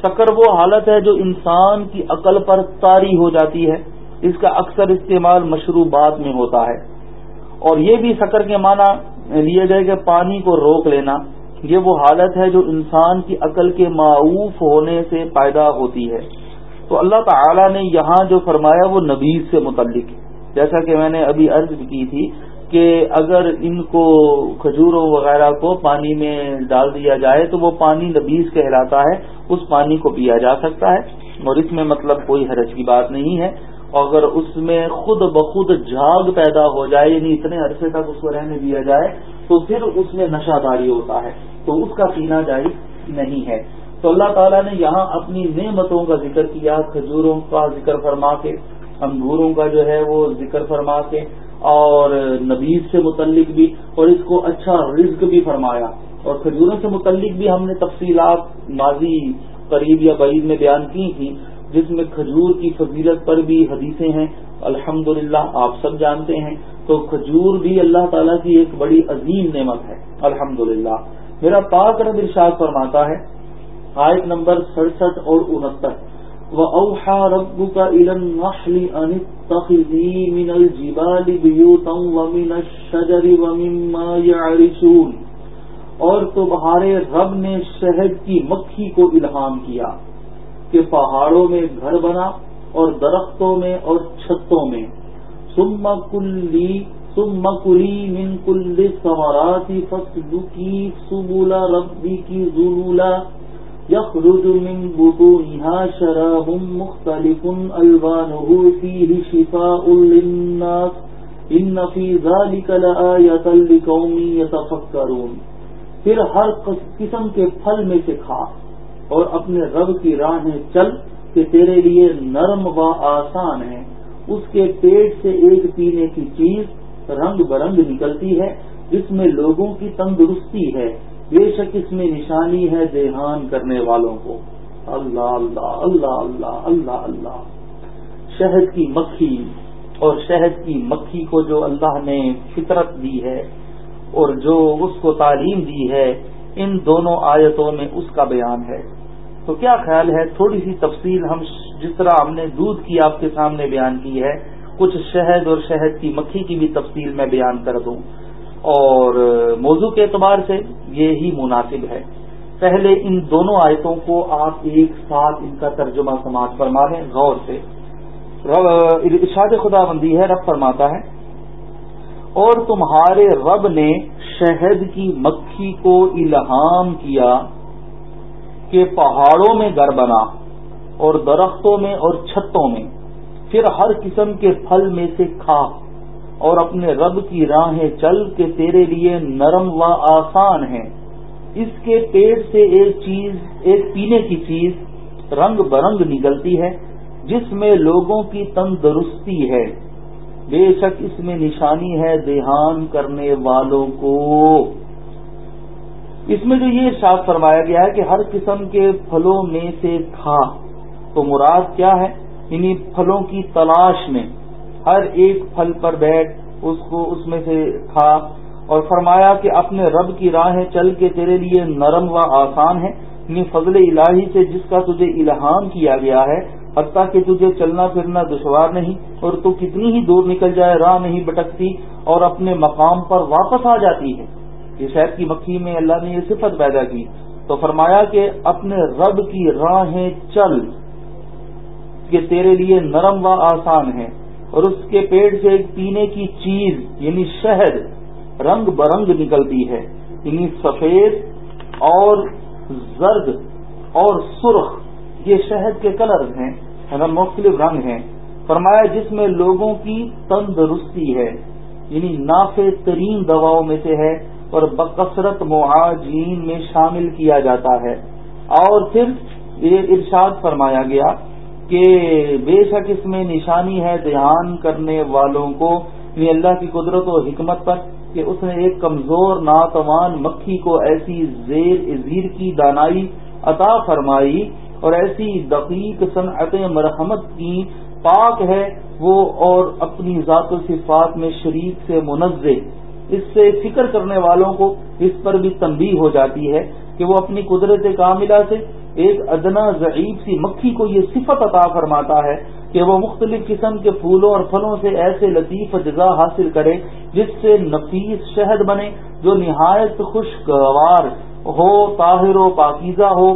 A: شکر وہ حالت ہے جو انسان کی عقل پر تاری ہو جاتی ہے۔ اس کا اکثر استعمال مشروبات میں ہوتا ہے۔ اور یہ بھی شکر کے معنی لیے گئے کہ پانی کو روک لینا۔ یہ وہ حالت ہے جو انسان کی عقل کے معروف ہونے سے پیدا ہوتی ہے۔ تو اللہ تعالی نے یہاں جو فرمایا وہ نبیز سے متعلق۔ جیسا کہ میں نے ابھی عرض کی تھی کہ اگر ان کو کھجوروں وغیرہ کو پانی میں ڈال دیا جائے تو وہ پانی نبیز کہلاتا ہے، اس پانی کو پیا جا سکتا ہے۔ اور اس میں مطلب کوئی حرج کی بات نہیں ہے۔ اگر اس میں خود بخود جھاگ پیدا ہو جائے یعنی اتنے عرصے تک اس کو رہنے دیا جائے، تو پھر اس میں نشہ داری ہوتا ہے۔ تو اس کا پینا جائز نہیں ہے۔ تو اللہ تعالیٰ نے یہاں اپنی نعمتوں کا ذکر کیا، کھجوروں کا ذکر فرما کے، انگوروں کا جو ہے وہ ذکر فرما کے اور نبیز سے متعلق بھی اور اس کو اچھا رزق بھی فرمایا اور کھجوروں سے متعلق بھی ہم نے تفصیلات ماضی قریب یا بعید میں بیان کی تھی، جس میں کھجور کی فضیلت پر بھی حدیثیں ہیں۔ الحمد آپ سب جانتے ہیں۔ تو کھجور بھی اللہ تعالیٰ کی ایک بڑی عظیم نعمت ہے۔ الحمد میرا پاک رب ارشاد فرماتا ہے، آیت نمبر سڑسٹھ اور انہتر۔ وأوحى ربك إلى النحل أن اتخذي من الجبال بيوتا ومن الشجر ومما يعرشون اور تمہارے رب نے شہد کی مکھی کو الہام کیا کہ پہاڑوں میں گھر بنا اور درختوں میں اور چھتوں میں۔ سم کلی سم کلی من کل سمراتی فصل کی سبولا ربی کی ضلولا يخرج من بطونها شراب مختلف ألوانه فيه شفاء للناس. إن في ذلك لآية لقوم يتفكرون پھر ہر قسم کے پھل میں سے کھا اور اپنے رب کی راہیں چل کہ تیرے لیے نرم و آسان ہے. اس کے پیٹ سے ایک پینے کی چیز رنگ برنگ نکلتی ہے، جس میں لوگوں کی تندرستی ہے۔ بے شک اس میں نشانی ہے دیہان کرنے والوں کو۔ اللہ اللہ اللہ اللہ اللہ اللہ۔ شہد کی مکھی اور شہد کی مکھی کو جو اللہ نے فطرت دی ہے اور جو اس کو تعلیم دی ہے، ان دونوں آیتوں میں اس کا بیان ہے۔ تو کیا خیال ہے؟ تھوڑی سی تفصیل ہم جس طرح ہم نے دودھ کی آپ کے سامنے بیان کی ہے، کچھ شہد اور شہد کی مکھی کی بھی تفصیل میں بیان کر دوں۔ اور موضوع کے اعتبار سے یہ ہی مناسب ہے۔ پہلے ان دونوں آیتوں کو آپ ایک ساتھ ان کا ترجمہ سماج فرما لیں، غور سے۔ ارشاد خدا بندی ہے، رب فرماتا ہے، اور تمہارے رب نے شہد کی مکھی کو الہام کیا کہ پہاڑوں میں گھر بنا اور درختوں میں اور چھتوں میں، پھر ہر قسم کے پھل میں سے کھا۔ اور اپنے رب کی راہیں چل کے تیرے لیے نرم و آسان ہیں۔ اس کے پیٹ سے ایک چیز، ایک پینے کی چیز رنگ برنگ نکلتی ہے، جس میں لوگوں کی تندرستی ہے۔ بے شک اس میں نشانی ہے دیہان کرنے والوں کو۔ اس میں جو یہ ارشاد فرمایا گیا ہے کہ ہر قسم کے پھلوں میں سے کھا، تو مراد کیا ہے؟ انہیں پھلوں کی تلاش میں۔ ہر ایک پھل پر بیٹھ اس کو اس میں سے کھا اور فرمایا کہ اپنے رب کی راہیں چل کے تیرے لیے نرم و آسان ہے یعنی فضل الہی سے جس کا تجھے الہام کیا گیا ہے، حتیٰ کہ تجھے چلنا پھرنا دشوار نہیں اور تو کتنی ہی دور نکل جائے، راہ نہیں بٹکتی اور اپنے مقام پر واپس آ جاتی ہے۔ یہ شہر کی مکھی میں اللہ نے یہ صفت پیدا کی۔ تو فرمایا کہ اپنے رب کی راہیں چل، کہ تیرے لیے نرم و آسان ہے اور اس کے پیڑ سے ایک پینے کی چیز یعنی شہد، رنگ برنگ نکلتی ہے۔ یعنی سفید اور زرد اور سرخ، یہ شہد کے کلر ہیں مختلف رنگ ہیں۔ فرمایا جس میں لوگوں کی تندرستی ہے یعنی نافع ترین دواؤں میں سے ہے اور بکثرت معاجین میں شامل کیا جاتا ہے۔ اور پھر یہ ارشاد فرمایا گیا کہ بے شک اس میں نشانی ہے دھیان کرنے والوں کو یعنی اللہ کی قدرت و حکمت پر، کہ اس نے ایک کمزور، ناتوان مکھی کو ایسی زیر زیر کی دانائی عطا فرمائی اور ایسی دقیق صنعت مرحمت کی پاک ہے وہ اور اپنی ذات و صفات میں شریک سے منزع اس سے فکر کرنے والوں کو اس پر بھی تنبیہ ہو جاتی ہے کہ وہ اپنی قدرت کاملہ سے ایک ادنا ضعیب سی مکھی کو یہ صفت عطا فرماتا ہے کہ وہ مختلف قسم کے پھولوں اور پھلوں سے ایسے لطیف اجزاء حاصل کرے جس سے نفیس شہد بنے، جو نہایت خوشگوار ہو، طاہر و پاکیزہ ہو،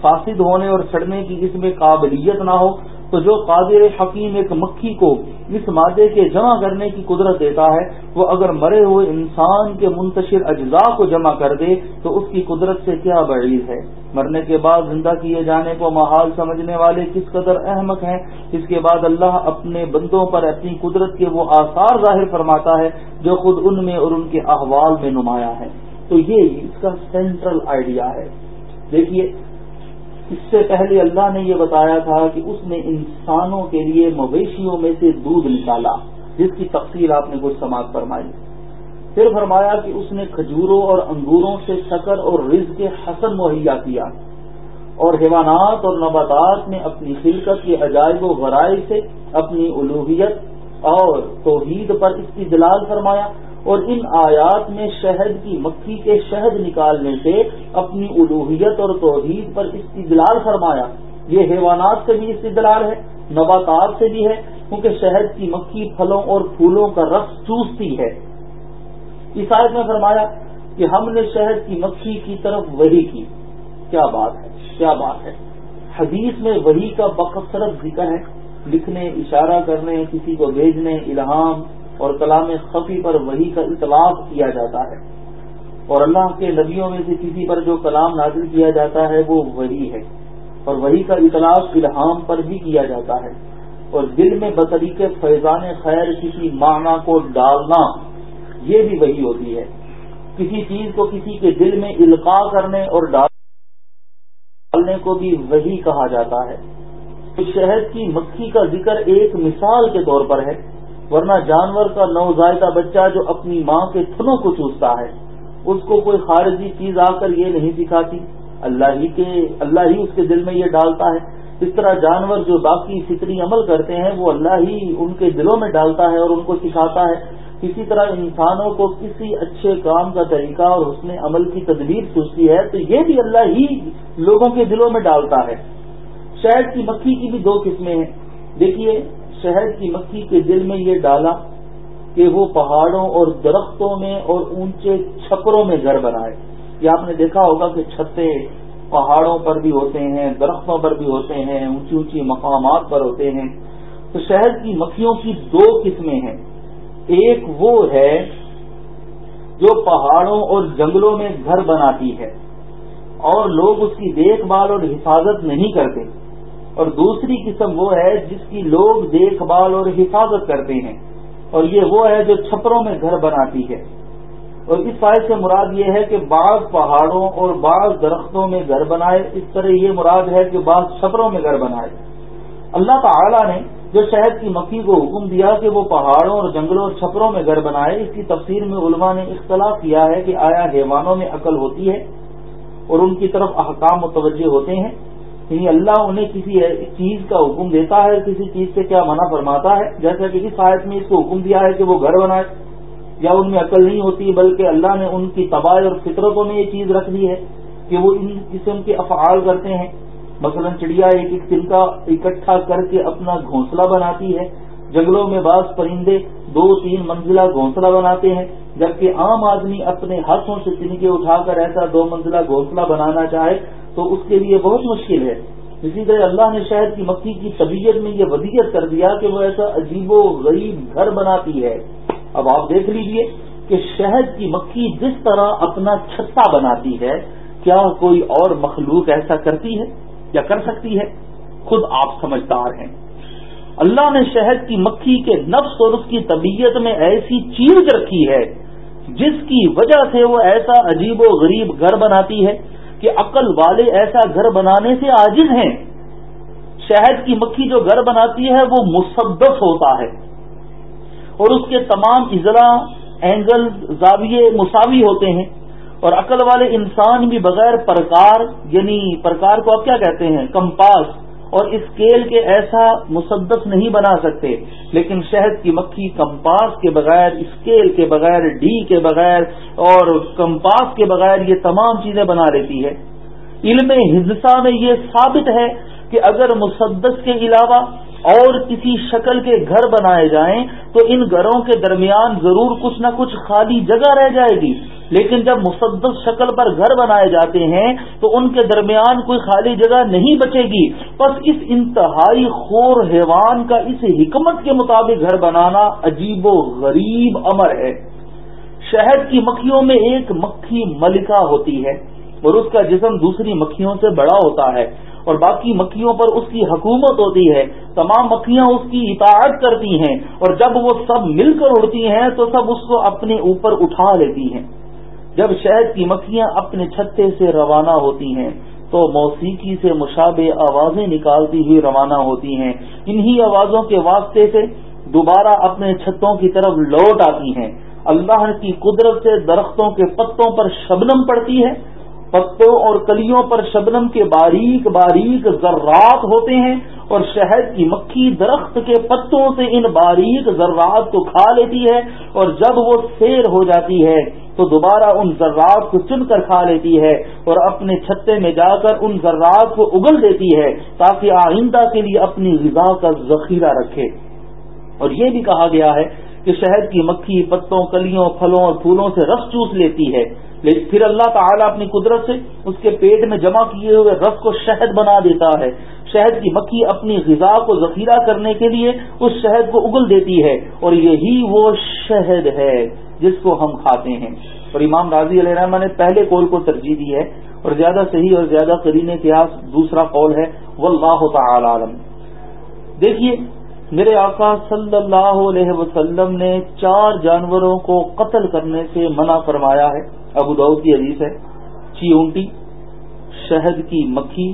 A: فاسد ہونے اور سڑنے کی اس میں قابلیت نہ ہو۔ تو جو قادر حکیم ایک مکھی کو اس مادے کے جمع کرنے کی قدرت دیتا ہے، وہ اگر مرے ہوئے انسان کے منتشر اجزاء کو جمع کر دے، تو اس کی قدرت سے کیا بعید ہے؟ مرنے کے بعد زندہ کیے جانے کو محال سمجھنے والے کس قدر احمق ہیں؟ اس کے بعد اللہ اپنے بندوں پر اپنی قدرت کے وہ آثار ظاہر فرماتا ہے جو خود ان میں اور ان کے احوال میں نمایاں ہے تو یہ اس کا سینٹرل آئیڈیا ہے۔ دیکھیے اس سے پہلے اللہ نے یہ بتایا تھا کہ اس نے انسانوں کے لیے مویشیوں میں سے دودھ نکالا، جس کی تفصیل آپ نے کچھ سماعت فرمائی۔ پھر فرمایا کہ اس نے کھجوروں اور انگوروں سے شکر اور رز کے حسن مہیا کیا۔ اور حیوانات اور نباتات نے اپنی خلقت کے عجائب و غرائے سے اپنی الوحیت اور توحید پر استدلال فرمایا۔ اور ان آیات میں شہد کی مکھی کے شہد نکالنے سے اپنی الوحیت اور توحید پر استدلال فرمایا۔ یہ حیوانات سے بھی استدلال ہے، نباتات سے بھی ہے، کیونکہ شہد کی مکھی پھلوں اور پھولوں کا رس چوستی ہے۔ اس آیت میں فرمایا کہ ہم نے شہد کی مکھی کی طرف وہی کی۔ کیا بات ہے؟ کیا بات ہے؟ حدیث میں وہی کا بکثرت ذکر ہے۔ لکھنے، اشارہ کرنے، کسی کو بھیجنے، الہام اور کلام خفی پر وہی کا اطلاق کیا جاتا ہے۔ اور اللہ کے نبیوں میں سے کسی پر جو کلام نازل کیا جاتا ہے، وہ وہی ہے۔ اور وہی کا اطلاق الہام پر بھی کیا جاتا ہے۔ اور دل میں بطریق فیضان خیر کسی معنی کو ڈالنا، یہ بھی وہی ہوتی ہے۔ کسی چیز کو کسی کے دل میں القاع کرنے اور ڈالنے کو بھی وہی کہا جاتا ہے۔ شہد کی مکھی کا ذکر ایک مثال کے طور پر ہے۔ ورنہ جانور کا نوزائدہ بچہ جو اپنی ماں کے تھنوں کو چوستا ہے، اس کو کوئی خارجی چیز آ کر یہ نہیں سکھاتی اللہ ہی کے اللہ ہی اس کے دل میں یہ ڈالتا ہے۔ اس طرح جانور جو باقی فطری عمل کرتے ہیں، وہ اللہ ہی ان کے دلوں میں ڈالتا ہے اور ان کو سکھاتا ہے۔ اسی طرح انسانوں کو کسی اچھے کام کا طریقہ اور اس نے عمل کی تدبیر سوچتی ہے، تو یہ بھی اللہ ہی لوگوں کے دلوں میں ڈالتا ہے۔ شہد کی مکھی کی بھی دو قسمیں ہیں۔ دیکھیے شہد کی مکھی کے دل میں یہ ڈالا کہ وہ پہاڑوں اور درختوں میں اور اونچے چھپروں میں گھر بنائے۔ یا آپ نے دیکھا ہوگا کہ چھتے پہاڑوں پر بھی ہوتے ہیں، درختوں پر بھی ہوتے ہیں، اونچی اونچی مقامات پر ہوتے ہیں۔ تو شہد کی مکھیوں کی دو قسمیں ہیں۔ ایک وہ ہے جو پہاڑوں اور جنگلوں میں گھر بناتی ہے اور لوگ اس کی دیکھ بھال اور حفاظت نہیں کرتے۔ اور دوسری قسم وہ ہے جس کی لوگ دیکھ بھال اور حفاظت کرتے ہیں اور یہ وہ ہے جو چھپروں میں گھر بناتی ہے۔ اور اس فائد سے مراد یہ ہے کہ بعض پہاڑوں اور بعض درختوں میں گھر بنائے، اس طرح یہ مراد ہے کہ بعض چھپروں میں گھر بنائے۔ اللہ تعالی نے جو شہد کی مکھی کو حکم دیا کہ وہ پہاڑوں اور جنگلوں اور چھپروں میں گھر بنائے، اس کی تفسیر میں علماء نے اختلاف کیا ہے کہ آیا حیوانوں میں عقل ہوتی ہے اور ان کی طرف احکام متوجہ ہوتے ہیں۔ یعنی اللہ انہیں کسی چیز کا حکم دیتا ہے، کسی چیز سے کیا منع فرماتا ہے؟ جیسا کہ اس آیت میں اس کو حکم دیا ہے کہ وہ گھر بنائے، یا ان میں عقل نہیں ہوتی، بلکہ اللہ نے ان کی تباہ اور فطرتوں میں یہ چیز رکھ دی ہے کہ وہ ان قسم کے افعال کرتے ہیں۔ مثلا چڑیا ایک ایک تنکا اکٹھا کر کے اپنا گھونسلہ بناتی ہے۔ جنگلوں میں بعض پرندے دو تین منزلہ گھونسلہ بناتے ہیں، جبکہ عام آدمی اپنے ہاتھوں سے تنکے اٹھا کر ایسا دو منزلہ گھونسلہ بنانا چاہے تو اس کے لیے بہت مشکل ہے۔ اسی طرح اللہ نے شہد کی مکھی کی طبیعت میں یہ ودیت کر دیا کہ وہ ایسا عجیب و غریب گھر بناتی ہے۔ اب آپ دیکھ لیجیے کہ شہد کی مکھی جس طرح اپنا چھتا بناتی ہے، کیا کوئی اور مخلوق ایسا کرتی ہے یا کر سکتی ہے؟ خود آپ سمجھدار ہیں۔ اللہ نے شہد کی مکھی کے نفس اور اس کی طبیعت میں ایسی چیز رکھی ہے، جس کی وجہ سے وہ ایسا عجیب و غریب گھر بناتی ہے۔ کہ عقل والے ایسا گھر بنانے سے عاجز ہیں۔ شہد کی مکھی جو گھر بناتی ہے وہ مصدف ہوتا ہے۔ اور اس کے تمام اضلاع اینگل زاویے مساوی ہوتے ہیں۔ اور عقل والے انسان بھی بغیر پرکار یعنی پرکار کو آپ کیا کہتے ہیں؟ کمپاس اور اسکیل کے ایسا مصدق نہیں بنا سکتے، لیکن شہد کی مکھی کمپاس کے بغیر اسکیل کے بغیر، ڈی کے بغیر اور کمپاس کے بغیر یہ تمام چیزیں بنا لیتی ہے۔ علم حصہ میں یہ ثابت ہے کہ اگر مصدق کے علاوہ اور کسی شکل کے گھر بنائے جائیں تو ان گھروں کے درمیان ضرور کچھ نہ کچھ خالی جگہ رہ جائے گی۔ لیکن جب مسدس شکل پر گھر بنائے جاتے ہیں تو ان کے درمیان کوئی خالی جگہ نہیں بچے گی۔ بس اس انتہائی خور حیوان کا اس حکمت کے مطابق گھر بنانا عجیب و غریب امر ہے۔ شہد کی مکھیوں میں ایک مکھی ملکہ ہوتی ہے اور اس کا جسم دوسری مکھیوں سے بڑا ہوتا ہے۔ اور باقی مکھیوں پر اس کی حکومت ہوتی ہے، تمام مکھیاں اس کی اطاعت کرتی ہیں، اور جب وہ سب مل کر اڑتی ہیں تو سب اس کو اپنے اوپر اٹھا لیتی ہیں۔ جب شہد کی مکھیاں اپنے چھتے سے روانہ ہوتی ہیں، تو موسیقی سے مشابہ آوازیں نکالتی ہوئی روانہ ہوتی ہیں۔ انہی آوازوں کے واسطے سے دوبارہ اپنے چھتوں کی طرف لوٹ آتی ہیں۔ اللہ کی قدرت سے درختوں کے پتوں پر شبنم پڑتی ہے۔ پتوں اور کلیوں پر شبنم کے باریک باریک ذرات ہوتے ہیں اور شہد کی مکھی درخت کے پتوں سے ان باریک ذرات کو کھا لیتی ہے اور جب وہ سیر ہو جاتی ہے تو دوبارہ ان ذرات کو چن کر کھا لیتی ہے اور اپنے چھتے میں جا کر ان ذرات کو اگل دیتی ہے تاکہ آئندہ کے لیے اپنی غذا کا ذخیرہ رکھے۔ اور یہ بھی کہا گیا ہے کہ شہد کی مکھی پتوں، کلیوں، پھلوں اور پھولوں سے رس چوس لیتی ہے۔ لیکن پھر اللہ تعالیٰ اپنی قدرت سے اس کے پیٹ میں جمع کیے ہوئے رس کو شہد بنا دیتا ہے۔ شہد کی مکھی اپنی غذا کو ذخیرہ کرنے کے لیے اس شہد کو اگل دیتی ہے اور یہی وہ شہد ہے جس کو ہم کھاتے ہیں۔ اور امام راضی علیہ رحمٰ نے پہلے قول کو ترجیح دی ہے اور زیادہ صحیح اور زیادہ کرین اتہاس دوسرا قول ہے وہ اللہ تعالی عالم۔ دیکھیے میرے آقا صلی اللہ علیہ وسلم نے چار جانوروں کو قتل کرنے سے منع فرمایا ہے۔ ابو دعود کی حدیث ہے۔ چیونٹی، شہد کی مکھی،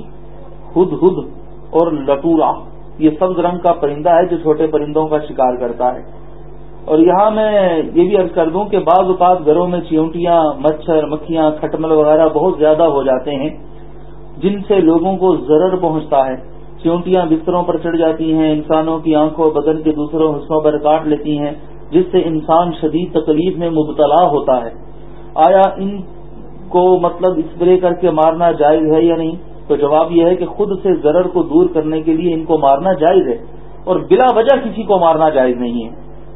A: ہد ہد اور لٹورا۔ یہ سبز رنگ کا پرندہ ہے جو چھوٹے پرندوں کا شکار کرتا ہے۔ اور یہاں میں یہ بھی عرض کر دوں کہ بعض اوقات گھروں میں چیونٹیاں، مچھر، مکھیاں، کھٹمل وغیرہ بہت زیادہ ہو جاتے ہیں، جن سے لوگوں کو ضرر پہنچتا ہے۔ چیونٹیاں بستروں پر چڑھ جاتی ہیں، انسانوں کی آنکھوں بدن کے دوسروں حصوں پر کاٹ لیتی ہیں، جس سے انسان شدید تکلیف میں مبتلا ہوتا ہے۔ آیا ان کو مطلب اسپرے کر کے مارنا جائز ہے یا نہیں؟ تو جواب یہ ہے کہ خود سے ضرر کو دور کرنے کے لیے ان کو مارنا جائز ہے اور بلا وجہ کسی کو مارنا جائز نہیں ہے۔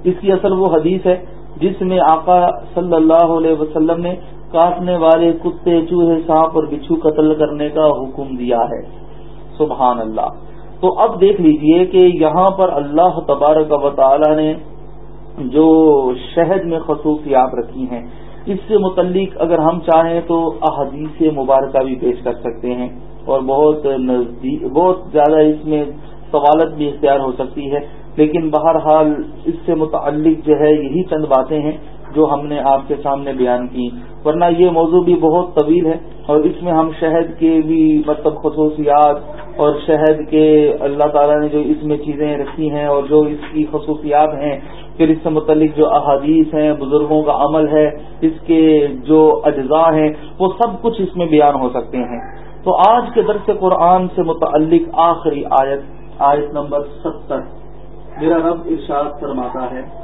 A: اس کی اصل وہ حدیث ہے جس میں آقا صلی اللہ علیہ وسلم نے کاٹنے والے کتے، چوہے، سانپ اور بچھو قتل کرنے کا حکم دیا ہے۔ سبحان اللہ۔ تو اب دیکھ لیجیے کہ یہاں پر اللہ تبارک و تعالی نے جو شہد میں خصوصیات رکھی ہیں، اس سے متعلق اگر ہم چاہیں تو احادیث مبارکہ بھی پیش کر سکتے ہیں اور بہت نزدیک، بہت زیادہ اس میں سوالت بھی اختیار ہو سکتی ہے۔ لیکن بہرحال اس سے متعلق جو ہے، یہی چند باتیں ہیں جو ہم نے آپ کے سامنے بیان کی۔ ورنہ یہ موضوع بھی بہت طویل ہے اور اس میں ہم شہد کے بھی مطلب خصوصیات اور شہد کے اللہ تعالیٰ نے جو اس میں چیزیں رکھی ہیں اور جو اس کی خصوصیات ہیں، پھر اس سے متعلق جو احادیث ہیں، بزرگوں کا عمل ہے، اس کے جو اجزاء ہیں، وہ سب کچھ اس میں بیان ہو سکتے ہیں۔ تو آج کے درس قرآن سے متعلق آخری آیت آیت نمبر ستر۔ میرا رب ارشاد فرماتا ہے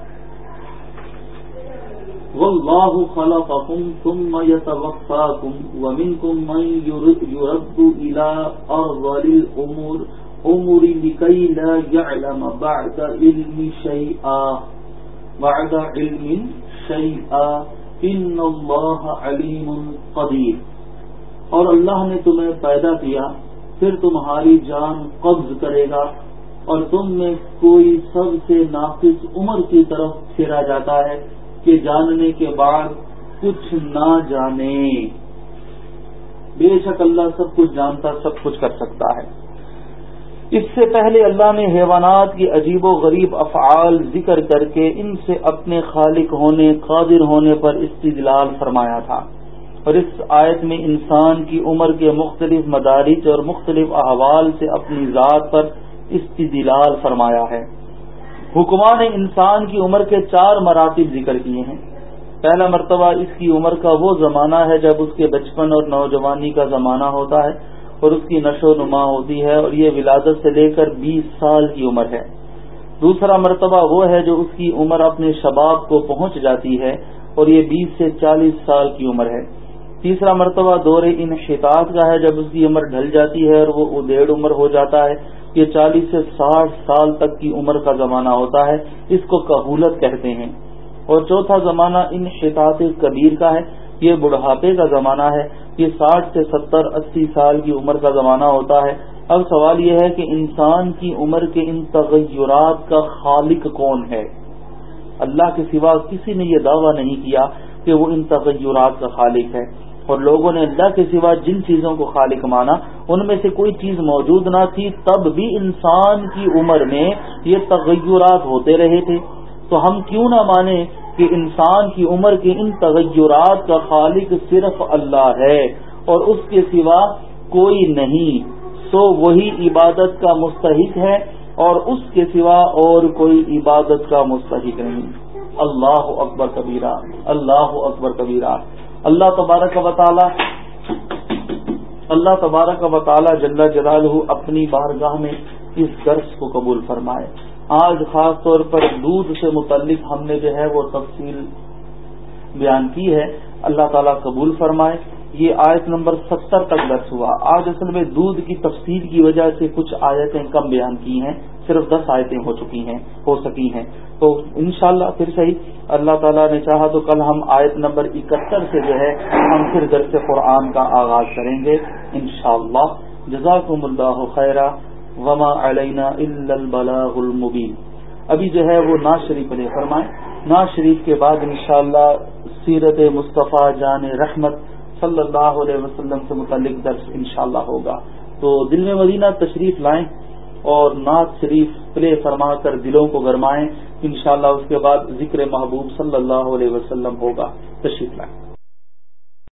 A: والله خلقكم ثم يتوفاكم ومنكم من يرد إلى أرض الأمور أمور لكي لا يعلم بعد علم شيئا بعد علم شيئا إن الله عليم قدير اور اللہ نے تمہیں پیدا کیا، پھر تمہاری جان قبض کرے گا، اور تم میں کوئی سب سے ناقص عمر کی طرف پھیرا جاتا ہے۔ کہ جاننے کے بعد کچھ نہ جانے۔ بے شک اللہ سب کچھ جانتا، سب کچھ کر سکتا ہے۔ اس سے پہلے اللہ نے حیوانات کی عجیب و غریب افعال ذکر کر کے ان سے اپنے خالق ہونے، قادر ہونے پر استدلال فرمایا تھا۔ اور اس آیت میں انسان کی عمر کے مختلف مدارج اور مختلف احوال سے اپنی ذات پر استدلال فرمایا ہے۔ حکمان انسان کی عمر کے چار مراتب ذکر کیے ہیں۔ پہلا مرتبہ اس کی عمر کا وہ زمانہ ہے جب اس کے بچپن اور نوجوانی کا زمانہ ہوتا ہے اور اس کی نشو نما ہوتی ہے اور یہ ولادت سے لے کر بیس سال کی عمر ہے۔ دوسرا مرتبہ وہ ہے جو اس کی عمر اپنے شباب کو پہنچ جاتی ہے اور یہ بیس سے چالیس سال کی عمر ہے۔ تیسرا مرتبہ دور ان کا ہے جب اس کی عمر ڈھل جاتی ہے اور وہ ادیڑ عمر ہو جاتا ہے۔ یہ چالیس سے ساٹھ سال تک کی عمر کا زمانہ ہوتا ہے، اس کو قبولت کہتے ہیں۔ اور چوتھا زمانہ ان شتاط کبیر کا ہے۔ یہ بڑھاپے کا زمانہ ہے۔ یہ ساٹھ سے ستر، اسی سال کی عمر کا زمانہ ہوتا ہے۔ اب سوال یہ ہے کہ انسان کی عمر کے ان تغیرات کا خالق کون ہے؟ اللہ کے سوا کسی نے یہ دعویٰ نہیں کیا کہ وہ ان تغیرات کا خالق ہے۔ اور لوگوں نے اللہ کے سوا جن چیزوں کو خالق مانا، ان میں سے کوئی چیز موجود نہ تھی، تب بھی انسان کی عمر میں یہ تغیرات ہوتے رہے تھے۔ تو ہم کیوں نہ مانیں کہ انسان کی عمر کے ان تغیرات کا خالق صرف اللہ ہے اور اس کے سوا کوئی نہیں۔ سو وہی عبادت کا مستحق ہے اور اس کے سوا اور کوئی عبادت کا مستحق نہیں۔ اللہ اکبر کبیرہ، اللہ اکبر کبیرہ۔ اللہ تبارک و تعالی اللہ تبارک و تعالی جل جلال اپنی بارگاہ میں اس درس کو قبول فرمائے۔ آج خاص طور پر دودھ سے متعلق ہم نے جو ہے وہ تفصیل بیان کی ہے۔ اللہ تعالیٰ قبول فرمائے۔ یہ آیت نمبر ستر تک درس ہوا۔ آج اصل میں دودھ کی تفصیل کی وجہ سے کچھ آیتیں کم بیان کی ہیں۔ صرف دس آیتیں ہو چکی ہیں، ہو سکی ہیں۔ تو انشاءاللہ پھر صحیح، اللہ تعالیٰ نے چاہا تو کل ہم آیت نمبر اکہتر سے جو ہے، ہم پھر درس قرآن کا آغاز کریں گے، انشاءاللہ۔ جزاکم اللہ خیرہ وما علینا البلاغ المبین۔ ابھی جو ہے وہ ناز شریف علیہ فرمائیں۔ ناز شریف کے بعد انشاءاللہ سیرت مصطفیٰ جان رحمت صلی اللہ علیہ وسلم سے متعلق درس انشاءاللہ ہوگا۔ تو دل میں مدینہ تشریف لائیں۔ اور نعت شریف پلے فرما کر دلوں کو گرمائیں، انشاءاللہ اس کے بعد ذکر محبوب صلی اللہ علیہ وسلم ہوگا۔ تشریف لائیں۔